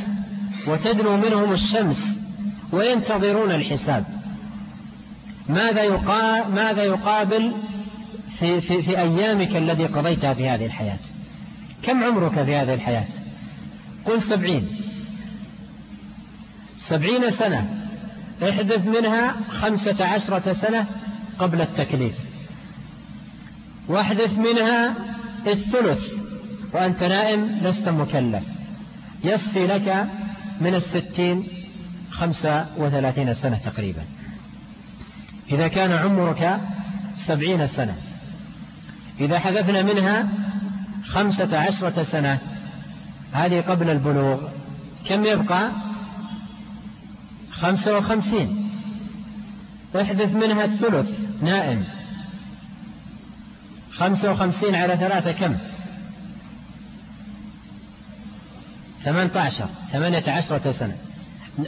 وتدنو منهم الشمس وينتظرون الحساب. ماذا يقابل, ماذا يقابل في, في, في أيامك الذي قضيتها في هذه الحياة؟ كم عمرك في هذه الحياة؟ قل سبعين. سبعين سنة. احدث منها خمسة عشرة سنة قبل التكليف. واحدث منها الثلث وأنت نائم لست مكلف. يصفي لك من الستين خمسة وثلاثين سنة تقريبا. إذا كان عمرك سبعين سنة. إذا حذفنا منها خمسة عشرة سنة هذه قبل البلوغ. كم يبقى؟ خمسة وخمسين. احذف منها الثلث. نائم. خمسة وخمسين على ثلاثة كم؟ ثمانية عشر ثمانية عشرة سنة.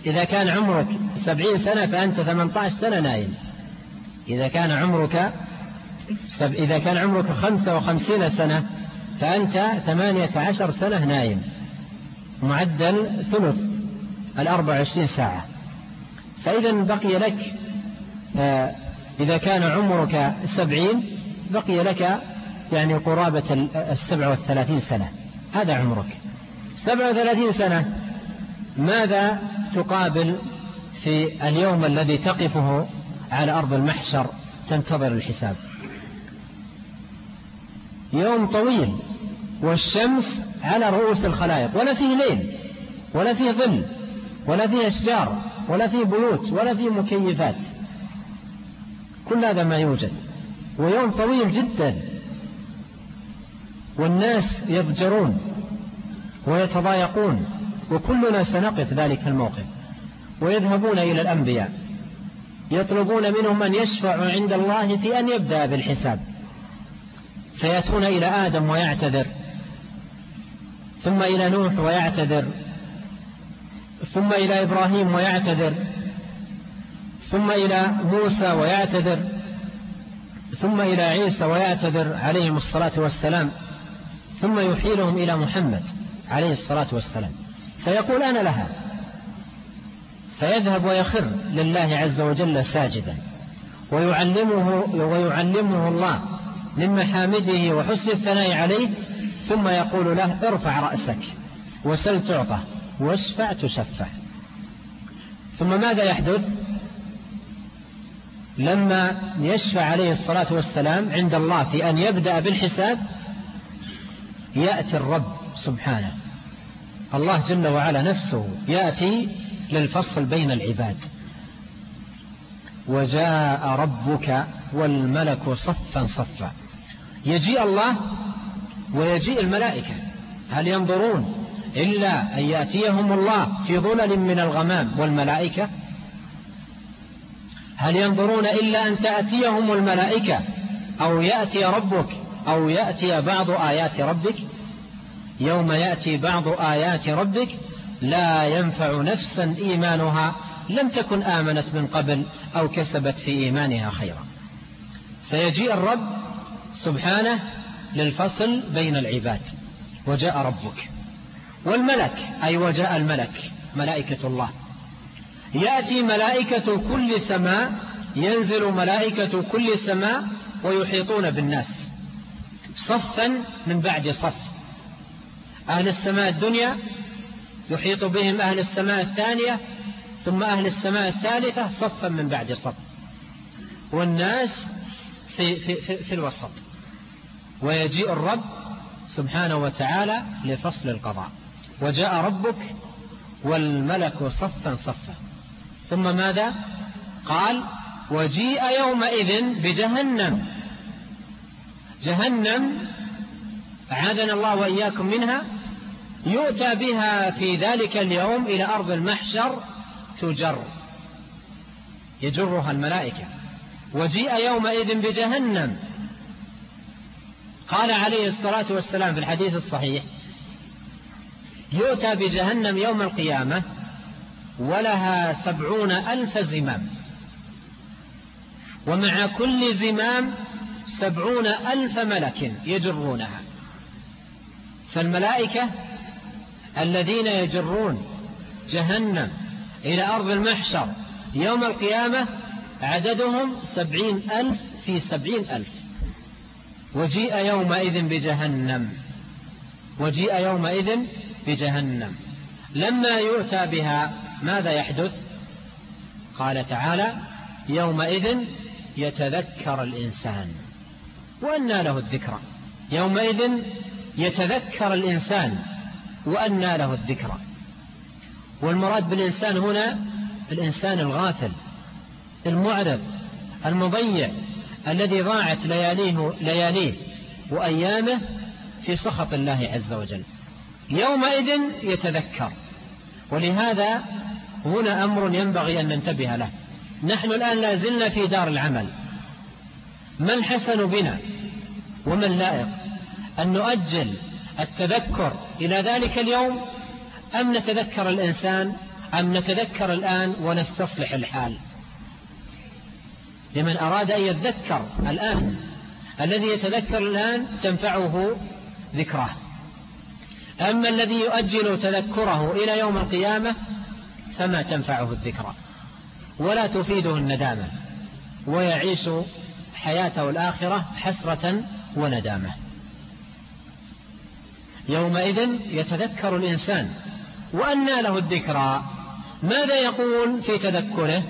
إذا كان عمرك سبعين سنة فأنت ثمانية عشر سنة نايم إذا كان عمرك سب... إذا كان عمرك خمسة وخمسين سنة فأنت ثمانية عشر سنة نايم معدل ثلث الأربع وعشرين ساعة. فإذا بقي لك آه، إذا كان عمرك سبعين بقي لك يعني قرابة السبع والثلاثين سنة. هذا عمرك. سبع وثلاثين سنة ماذا تقابل في اليوم الذي تقفه على أرض المحشر تنتظر الحساب؟ يوم طويل والشمس على رؤوس الخلائق ولا فيه ليل ولا فيه ظل ولا فيه أشجار. ولا فيه بيوت ولا فيه مكيفات. كل هذا ما يوجد. ويوم طويل جدا. والناس يضجرون ويتضايقون. وكلنا سنقف ذلك الموقف. ويذهبون إلى الأنبياء. يطلبون منهم أن يشفعوا عند الله في أن يبدأ بالحساب. فيأتون إلى آدم ويعتذر. ثم إلى نوح ويعتذر. ثم إلى إبراهيم ويعتذر. ثم إلى موسى ويعتذر. ثم إلى عيسى ويعتذر عليهم الصلاة والسلام. ثم يحيلهم إلى محمد عليه الصلاة والسلام. فيقول أنا لها. فيذهب ويخر لله عز وجل ساجدا. ويعلمه ويعلمه الله من محامده وحسن الثناء عليه. ثم يقول له ارفع رأسك وسل تعطى واشفع تشفع ثم ماذا يحدث؟ لما يشفع عليه الصلاة والسلام عند الله في أن يبدأ بالحساب يأتي الرب سبحانه. الله جل وعلا نفسه يأتي للفصل بين العباد. وجاء ربك والملك صفا صفا. يجيء الله ويجيء الملائكة. هل ينظرون؟ إلا أن يأتيهم الله في ظلل من الغمام والملائكة. هل ينظرون إلا أن تأتيهم الملائكة أو يأتي ربك أو يأتي بعض آيات ربك؟ يوم يأتي بعض آيات ربك لا ينفع نفسا إيمانها لم تكن آمنت من قبل أو كسبت في إيمانها خيرا. فيجيء الرب سبحانه للفصل بين العباد وجاء ربك. والملك. أي وجاء الملك ملائكة الله. يأتي ملائكة كل سماء ينزل ملائكة كل سماء ويحيطون بالناس. صفا من بعد صف. أهل السماء الدنيا يحيط بهم أهل السماء الثانية ثم أهل السماء الثالثة صفا من بعد صف. والناس في, في, في, في الوسط. ويجيء الرب سبحانه وتعالى لفصل القضاء. وجاء ربك والملك صفا صفا. ثم ماذا؟ قال وجيء يومئذ بجهنم. جهنم أعاذنا الله وإياكم منها يؤتى بها في ذلك اليوم إلى أرض المحشر تجر. يجرها الملائكة. وجيء يومئذ بجهنم. قال عليه الصلاة والسلام في الحديث الصحيح يؤتى بجهنم يوم القيامة ولها سبعون ألف زمام. ومع كل زمام سبعون ألف ملك يجرونها. فالملائكة الذين يجرون جهنم إلى أرض المحشر يوم القيامة عددهم سبعين ألف في سبعين ألف. وجيء يومئذ بجهنم. وجيء يومئذ بجهنم. لما يؤتى بها ماذا يحدث؟ قال تعالى يومئذ يتذكر الإنسان. وأنى له الذكرى. يومئذ يتذكر الإنسان. وأنى له الذكرى. والمراد بالإنسان هنا الإنسان الغافل المعرض المضيع الذي ضاعت لياليه, لياليه وأيامه في سخط الله عز وجل. يومئذ يتذكر. ولهذا هنا أمر ينبغي أن ننتبه له. نحن الآن لا زلنا في دار العمل. ما الحسن بنا وما اللائق؟ أن نؤجل التذكر إلى ذلك اليوم؟ أم نتذكر الإنسان؟ أم نتذكر الآن ونستصلح الحال؟ لمن أراد أن يتذكر الآن الذي يتذكر الآن تنفعه ذكراه. أما الذي يؤجل تذكره إلى يوم القيامة فما تنفعه الذكرى ولا تفيده الندامة ويعيش حياته الآخرة حسرة وندامة. يومئذ يتذكر الإنسان وأنى له الذكرى. ماذا يقول في تذكره؟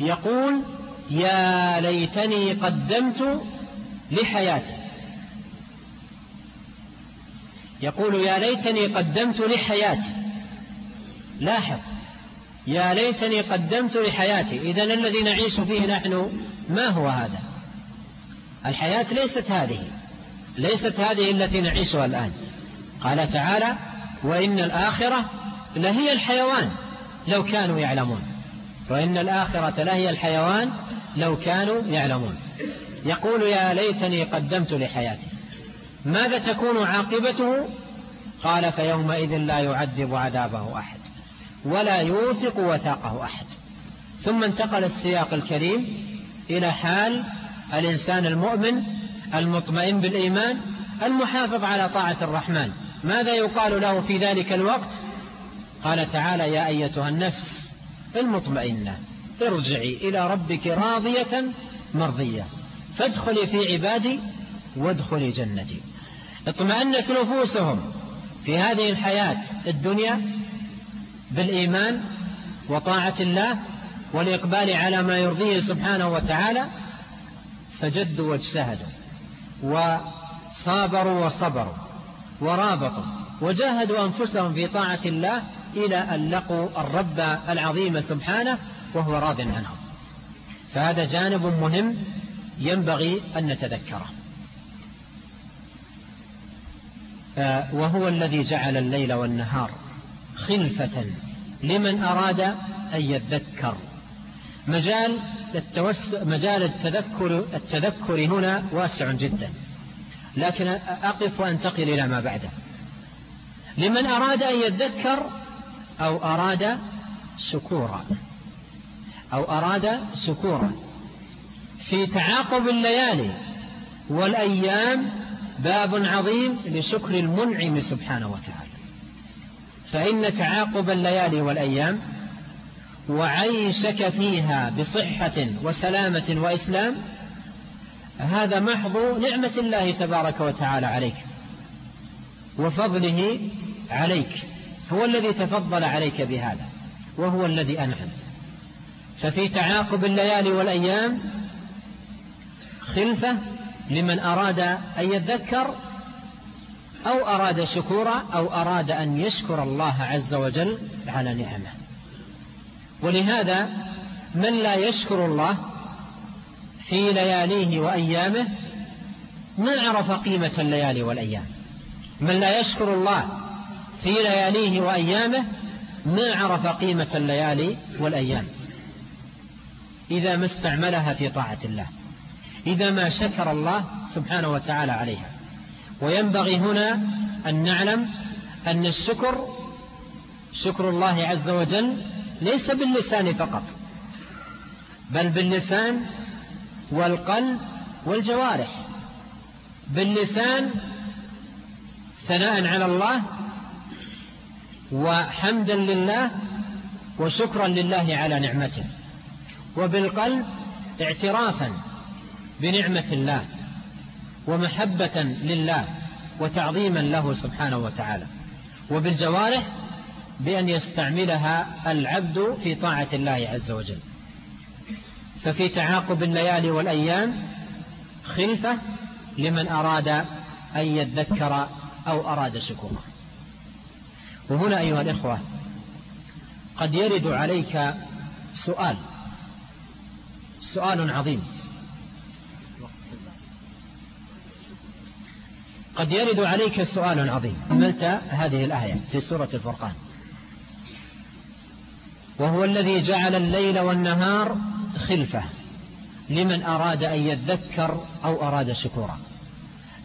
يقول يا ليتني قدمت لحياتي. يقول يا ليتني قدمت لحياتي. لاحظ. يا ليتني قدمت لحياتي. إذا الذي نعيش فيه نحن ما هو هذا؟ الحياة ليست هذه. ليست هذه التي نعيشها الآن. قال تعالى وإن الآخرة لهي الحيوان. لو كانوا يعلمون. وإن الآخرة لهي الحيوان لو كانوا يعلمون. يقول يا ليتني قدمت لحياتي. ماذا تكون عاقبته؟ قال فيومئذ لا يعذب عذابه أحد ولا يوثق وثاقه أحد. ثم انتقل السياق الكريم إلى حال الإنسان المؤمن المطمئن بالإيمان المحافظ على طاعة الرحمن. ماذا يقال له في ذلك الوقت؟ قال تعالى يا أيتها النفس المطمئنة ارجعي إلى ربك راضية مرضية فادخلي في عبادي وادخلي جنتي. اطمأنت نفوسهم في هذه الحياة الدنيا بالإيمان وطاعة الله والإقبال على ما يرضيه سبحانه وتعالى فجدوا واجتهدوا وصابروا وصبروا ورابطوا وجاهدوا أنفسهم في طاعة الله إلى أن لقوا الرب العظيم سبحانه وهو راض عنهم. فهذا جانب مهم ينبغي أن نتذكره آه، وهو الذي جعل الليل والنهار خلفة لمن أراد أن يذكر. مجال التوس... مجال التذكر التذكر هنا واسع جدا. لكن أقف وأنتقل إلى ما بعده. لمن أراد أن يذكر أو أراد سكورا. أو أراد سكورا. في تعاقب الليالي والأيام باب عظيم لشكر المنعم سبحانه وتعالى. فإن تعاقب الليالي والأيام وعيشك فيها بصحة وسلامة وإسلام هذا محض نعمة الله تبارك وتعالى عليك وفضله عليك هو الذي تفضل عليك بهذا وهو الذي أنعم. ففي تعاقب الليالي والأيام خلفة لمن أراد أن يذكر أو أراد شكورا أو أراد أن يشكر الله عز وجل على نعمه. ولهذا من لا يشكر الله في لياليه وأيامه ما عرف قيمة الليالي والأيام؟ من لا يشكر الله في لياليه وأيامه ما عرف قيمة الليالي والأيام؟ إذا ما استعملها في طاعة الله. إذا ما شكر الله سبحانه وتعالى عليها. وينبغي هنا أن نعلم أن الشكر شكر الله عز وجل ليس باللسان فقط بل باللسان والقلب والجوارح باللسان ثناء على الله وحمدا لله وشكرا لله على نعمته وبالقلب اعترافا بنعمة الله ومحبة لله وتعظيما له سبحانه وتعالى. وبالجوارح بأن يستعملها العبد في طاعة الله عز وجل. ففي تعاقب الليالي والأيام خلفة لمن أراد أن يذكر أو أراد شكورا وهنا أيها الإخوة قد يرد عليك سؤال سؤال عظيم. قد يرد عليك سؤال عظيم. أملت هذه الآية في سورة الفرقان؟ وهو الذي جعل الليل والنهار خلفة لمن أراد أن يذكر أو أراد شكورا.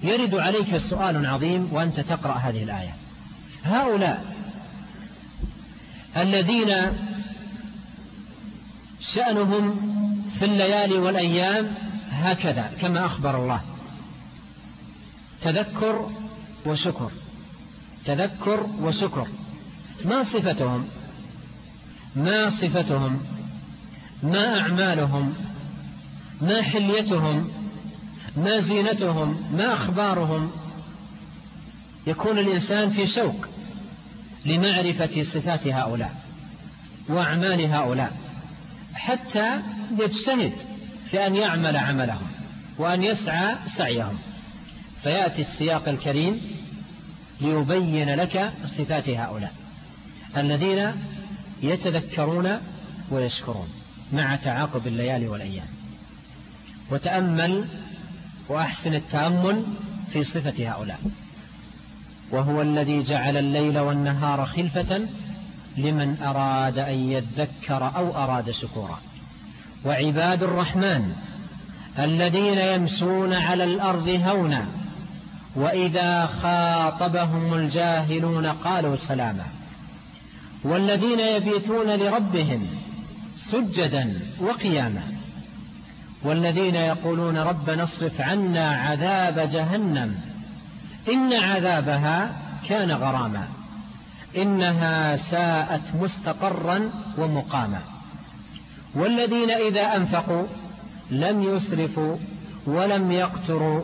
يرد عليك سؤال عظيم وأنت تقرأ هذه الآية. هؤلاء الذين شأنهم في الليالي والأيام هكذا كما أخبر الله. تذكر وشكر. تذكر وشكر. ما صفتهم؟ ما صفتهم؟ ما أعمالهم؟ ما حليتهم؟ ما زينتهم؟ ما أخبارهم؟ يكون الإنسان في شوق لمعرفة صفات هؤلاء وأعمال هؤلاء حتى يجتهد في أن يعمل عملهم وأن يسعى سعيهم. فيأتي السياق الكريم ليبين لك صفات هؤلاء الذين يتذكرون ويشكرون مع تعاقب الليالي والأيام. وتأمل وأحسن التأمل في صفة هؤلاء. وهو الذي جعل الليل والنهار خلفة لمن أراد أن يذكر أو أراد شكورا. وعباد الرحمن الذين يمسون على الأرض هونا وإذا خاطبهم الجاهلون قالوا سلاما. والذين يبيتون لربهم سجدا وقياما. والذين يقولون ربنا اصرف عنا عذاب جهنم. إن عذابها كان غراما. إنها ساءت مستقرا ومقاما. والذين إذا أنفقوا لم يسرفوا ولم يقتروا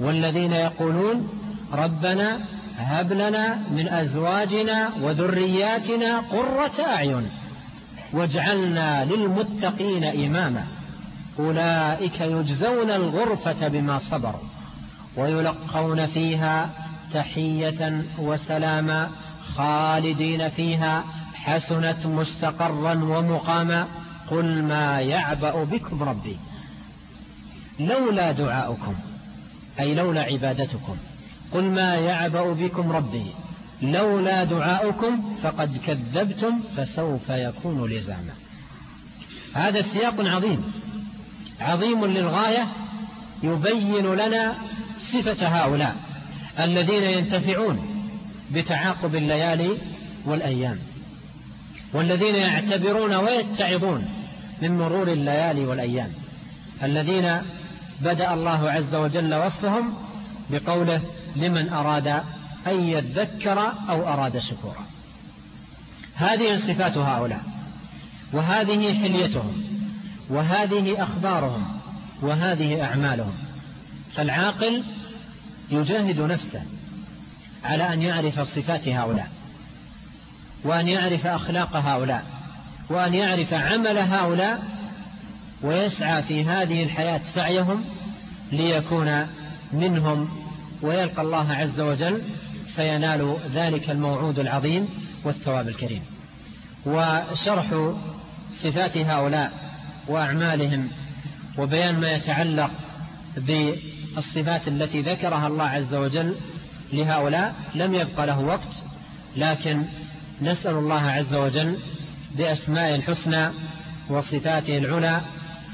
والذين يقولون ربنا هب لنا من أزواجنا وذرياتنا قرة أعين واجعلنا للمتقين إماما. أولئك يجزون الغرفة بما صبروا ويلقون فيها تحية وسلاما خالدين فيها حسنت مستقرا ومقاما. قل ما يعبأ بكم ربي لولا دعاؤكم. أي لولا عبادتكم. قل ما يعبأ بكم ربي. لولا دعاؤكم فقد كذبتم فسوف يكون لزاما. هذا سياق عظيم. عظيم للغاية يبين لنا صفة هؤلاء الذين ينتفعون بتعاقب الليالي والأيام والذين يعتبرون ويتعظون من مرور الليالي والأيام الذين بدأ الله عز وجل وصفهم بقوله لمن أراد أن يذكر أو أراد شكورا. هذه صفات هؤلاء وهذه حليتهم وهذه أخبارهم وهذه أعمالهم. فالعاقل يجاهد نفسه على أن يعرف صفات هؤلاء وأن يعرف أخلاق هؤلاء وأن يعرف عمل هؤلاء ويسعى في هذه الحياة سعيهم ليكون منهم ويلقى الله عز وجل فينال ذلك الموعود العظيم والثواب الكريم. وشرح صفات هؤلاء وأعمالهم وبيان ما يتعلق بالصفات التي ذكرها الله عز وجل لهؤلاء لم يبق له وقت لكن نسأل الله عز وجل بأسماء الحسنى وصفاته العلى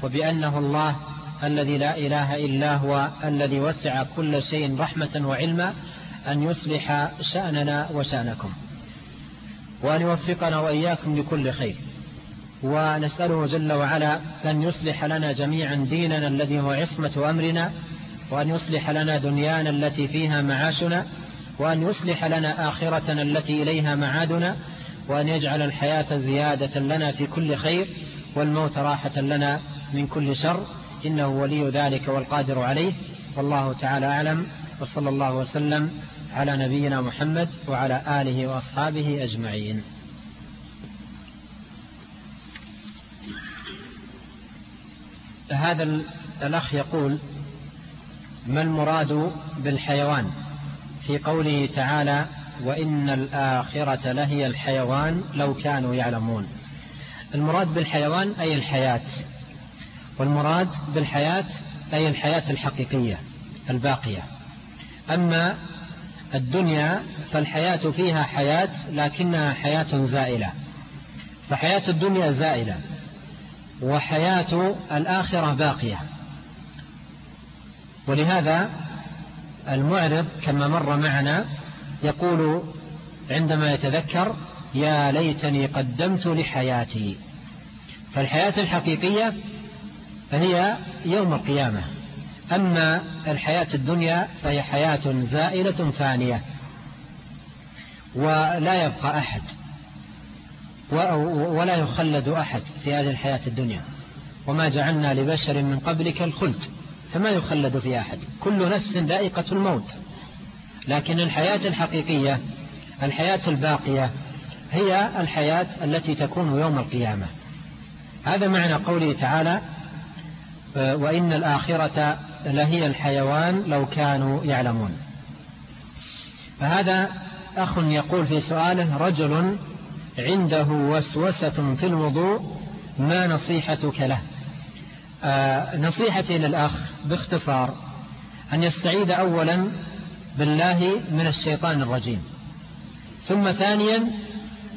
وبأنه الله الذي لا إله إلا هو الذي وسع كل شيء رحمة وعلما أن يصلح شأننا وشأنكم. وأن يوفقنا وإياكم لكل خير. ونسأله جل وعلا أن يصلح لنا جميعا ديننا الذي هو عصمة أمرنا وأن يصلح لنا دنيانا التي فيها معاشنا وأن يصلح لنا آخرتنا التي إليها معادنا وأن يجعل الحياة زيادة لنا في كل خير والموت راحة لنا من كل شر إنه ولي ذلك والقادر عليه. والله تعالى أعلم. وصلى الله وسلم على نبينا محمد وعلى آله وأصحابه أجمعين. هذا الأخ يقول ما المراد بالحيوان؟ في قوله تعالى وإن الآخرة لهي الحيوان لو كانوا يعلمون. المراد بالحيوان أي الحياة؟ والمراد بالحياة أي الحياة الحقيقية الباقية. أما الدنيا فالحياة فيها حياة لكنها حياة زائلة. فحياة الدنيا زائلة وحياة الآخرة باقية. ولهذا المعرض كما مر معنا يقول عندما يتذكر يا ليتني قدمت لحياتي. فالحياة الحقيقية فهي يوم القيامة. أما الحياة الدنيا فهي حياة زائلة فانية ولا يبقى أحد ولا يخلد أحد في هذه الحياة الدنيا. وما جعلنا لبشر من قبلك الخلد فما يخلد في أحد. كل نفس ذائقة الموت. لكن الحياة الحقيقية الحياة الباقية هي الحياة التي تكون يوم القيامة. هذا معنى قوله تعالى وإن الآخرة لهي الحيوان لو كانوا يعلمون. فهذا أخ يقول في سؤاله رجل عنده وسوسة في الوضوء ما نصيحتك له؟ آه نصيحتي للأخ باختصار أن يستعيد أولا بالله من الشيطان الرجيم ثم ثانيا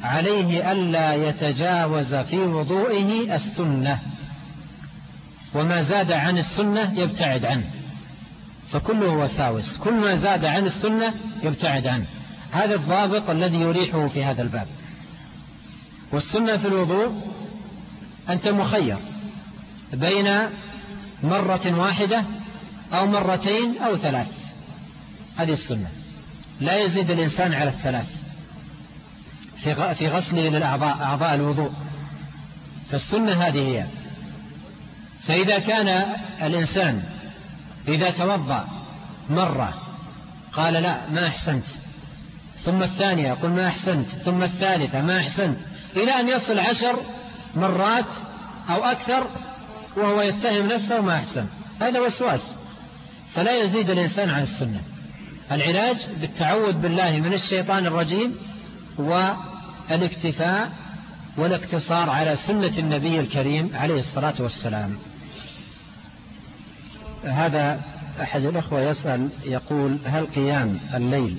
عليه ألا يتجاوز في وضوئه السنة. وما زاد عن السنة يبتعد عنه. فكله وساوس. كل ما زاد عن السنة يبتعد عنه. هذا الضابط الذي يريحه في هذا الباب. والسنة في الوضوء أنت مخير بين مرة واحدة أو مرتين أو ثلاث. هذه السنة. لا يزيد الإنسان على الثلاث. في غسله للأعضاء أعضاء الوضوء. فالسنة هذه هي. فإذا كان الإنسان إذا توضأ مرة قال لا ما أحسنت. ثم الثانية يقول ما أحسنت. ثم الثالثة ما أحسنت. إلى أن يصل عشر مرات أو أكثر وهو يتهم نفسه ما أحسن. هذا وسواس. فلا يزيد الإنسان عن السنة. العلاج بالتعوذ بالله من الشيطان الرجيم والاكتفاء والاقتصار على سنة النبي الكريم عليه الصلاة والسلام. هذا أحد الأخوة يسأل يقول هل قيام الليل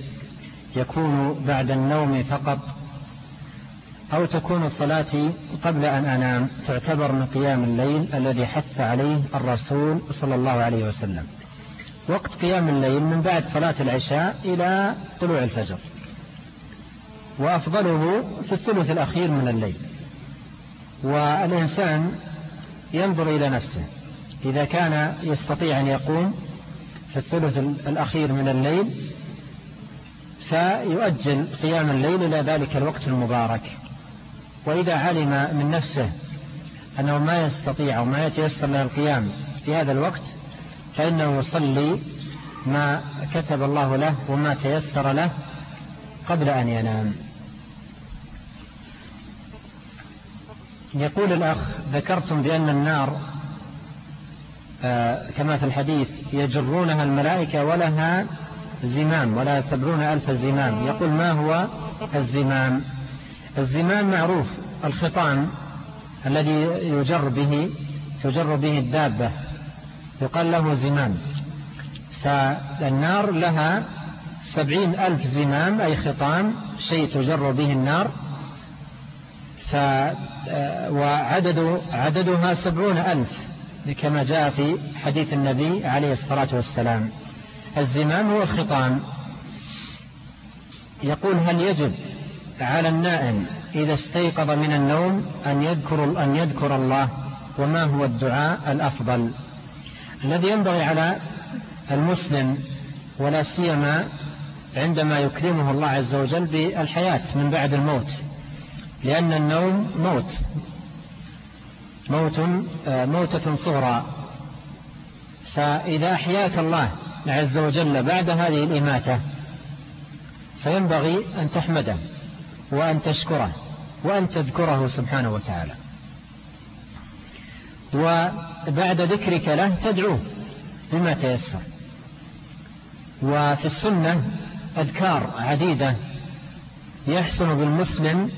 يكون بعد النوم فقط؟ أو تكون صلاتي قبل أن أنام تعتبر من قيام الليل الذي حث عليه الرسول صلى الله عليه وسلم. وقت قيام الليل من بعد صلاة العشاء إلى طلوع الفجر. وأفضله في الثلث الأخير من الليل. والإنسان ينظر إلى نفسه. إذا كان يستطيع أن يقوم في الثلث الأخير من الليل فيؤجل قيام الليل إلى ذلك الوقت المبارك. وإذا علم من نفسه أنه ما يستطيع أو ما يتيسر له القيام في هذا الوقت فإنه يصلي ما كتب الله له وما تيسر له قبل أن ينام. يقول الأخ ذكرتم بأن النار كما في الحديث يجرونها الملائكة ولها زمام ولها سبعون ألف زمام يقول ما هو الزمام؟ الزمام معروف الخطام الذي يجر به تجر به الدابة يقال له زمام. فالنار لها سبعين ألف زمام أي خطام شيء تجر به النار. ف وعدد عددها سبعون ألف. كما جاء في حديث النبي عليه الصلاة والسلام. الزمام هو الخطام. يقول هل يجب على النائم إذا استيقظ من النوم أن يذكر أن يذكر الله؟ وما هو الدعاء الأفضل؟ الذي ينبغي على المسلم ولا سيما عندما يكرمه الله عز وجل بالحياة من بعد الموت لأن النوم موت. موت موتة صغرى. فإذا أحياك الله عز وجل بعد هذه الإماتة فينبغي أن تحمده وأن تشكره وأن تذكره سبحانه وتعالى. وبعد ذكرك له تدعوه بما تيسر. وفي السنة أذكار عديدة يحسن بالمسلم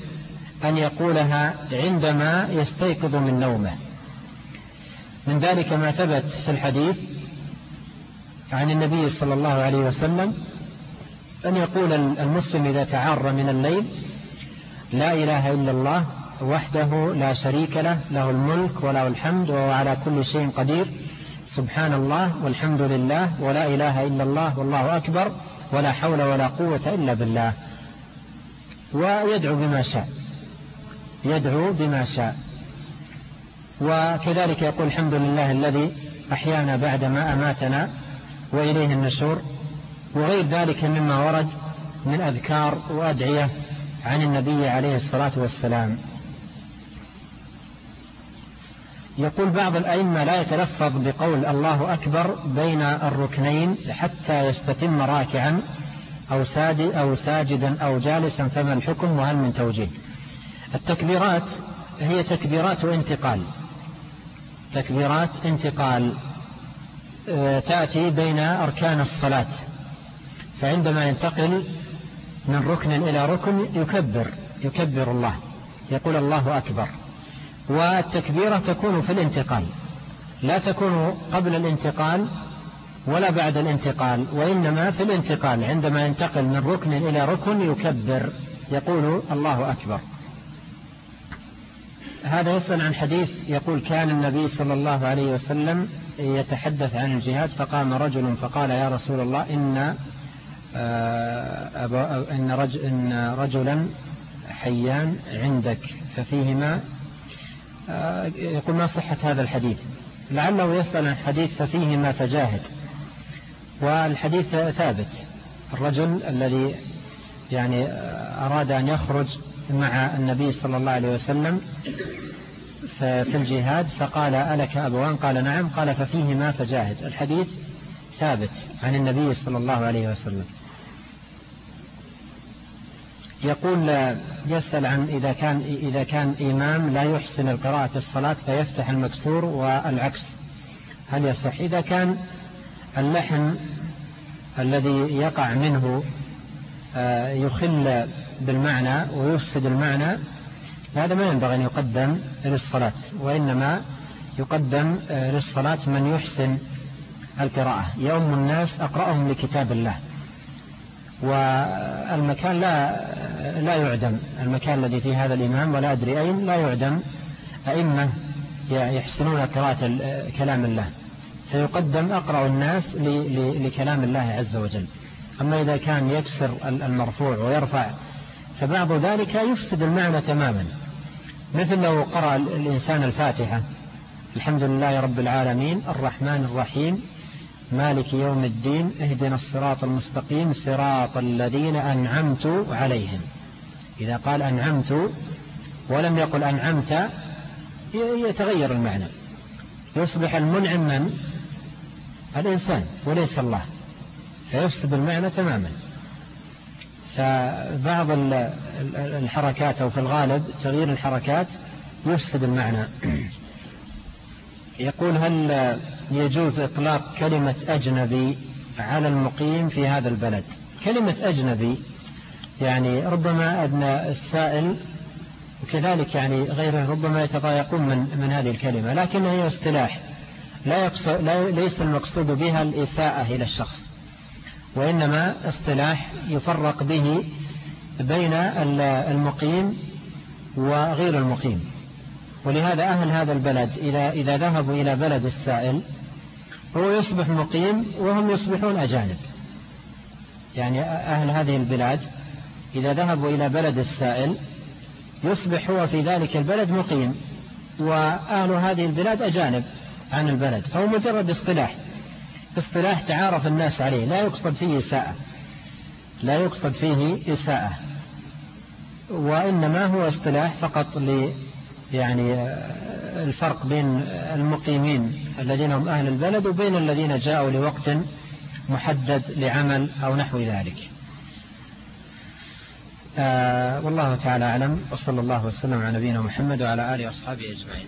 أن يقولها عندما يستيقظ من نومه. من ذلك ما ثبت في الحديث عن النبي صلى الله عليه وسلم أن يقول المسلم إذا تعار من الليل لا إله إلا الله وحده لا شريك له له الملك وله الحمد وهو على كل شيء قدير. سبحان الله والحمد لله ولا إله إلا الله والله أكبر ولا حول ولا قوة إلا بالله. ويدعو بما شاء. يدعو بما شاء. وكذلك يقول الحمد لله الذي أحيانا بعد ما أماتنا وإليه النشور وغير ذلك مما ورد من أذكار وأدعية عن النبي عليه الصلاة والسلام. يقول بعض الأئمة لا يتلفظ بقول الله أكبر بين الركنين حتى يستتم راكعا أو ساجدا أو جالسا فما الحكم وهل من توجيه؟ التكبيرات هي تكبيرات انتقال تكبيرات انتقال آه، تأتي بين أركان الصلاة. فعندما ينتقل من ركن إلى ركن يكبر يكبر الله يقول الله أكبر. والتكبيرة تكون في الانتقال. لا تكون قبل الانتقال ولا بعد الانتقال وإنما في الانتقال. عندما ينتقل من ركن إلى ركن يكبر يقول الله أكبر. هذا يسأل عن حديث يقول كان النبي صلى الله عليه وسلم يتحدث عن الجهاد فقام رجل فقال يا رسول الله إن آه، إن, رجل إن رجلا حيان عندك ففيهما آه، يقول ما صحة هذا الحديث؟ لعله يسأل عن حديث ففيهما فجاهد. والحديث ثابت. الرجل الذي يعني أراد أن يخرج مع النبي صلى الله عليه وسلم في الجهاد فقال ألك أبوان؟ قال نعم. قال ففيهما فجاهد. الحديث ثابت عن النبي صلى الله عليه وسلم. يقول يسأل عن إذا كان إذا كان إمام لا يحسن القراءة في الصلاة فيفتح المكسور والعكس. هل يصح؟ إذا كان اللحن الذي يقع منه آه، يخل بالمعنى ويفسد المعنى هذا ما ينبغي أن يقدم للصلاة وإنما يقدم آه، للصلاة من يحسن القراءة. يؤم الناس أقرأهم لكتاب الله. والمكان لا لا يعدم. المكان الذي في هذا الإمام ولا أدري أين لا يعدم. أئمة يحسنون قراءة كلام الله. فيقدم أقرأ الناس لكلام الله عز وجل. أما إذا كان يكسر المرفوع ويرفع فبعض ذلك يفسد المعنى تماما. مثل لو قرأ الإنسان الفاتحة الحمد لله رب العالمين الرحمن الرحيم مالك يوم الدين اهدنا الصراط المستقيم صراط الذين أنعمت عليهم. إذا قال أنعمت ولم يقل أنعمت يتغير المعنى. يصبح المنعم من؟ الإنسان وليس الله. فيفسد المعنى تماما. فبعض الحركات أو في الغالب تغيير الحركات يفسد المعنى. يقول هل يجوز إطلاق كلمة أجنبي على المقيم في هذا البلد؟ كلمة أجنبي يعني ربما أن السائل وكذلك يعني غيره ربما يتضايقون من من هذه الكلمة لكنها هي اصطلاح. لا, لا ليس المقصود بها الإساءة إلى الشخص. وإنما اصطلاح يفرق به بين المقيم وغير المقيم. ولهذا أهل هذا البلد إذا إذا ذهبوا إلى بلد السائل هو يصبح مقيم وهم يصبحون أجانب. يعني أهل هذه البلاد إذا ذهبوا إلى بلد السائل يصبح هو في ذلك البلد مقيم وأهل هذه البلاد أجانب عن البلد. فهو مجرد اصطلاح. اصطلاح تعارف الناس عليه. لا يقصد فيه إساءة. لا يقصد فيه إساءة. وإنما هو اصطلاح فقط ل يعني الفرق بين المقيمين الذين هم أهل البلد وبين الذين جاءوا لوقت محدد لعمل أو نحو ذلك. آه والله تعالى أعلم. وصلى الله وسلم على نبينا محمد وعلى آله وأصحابه أجمعين.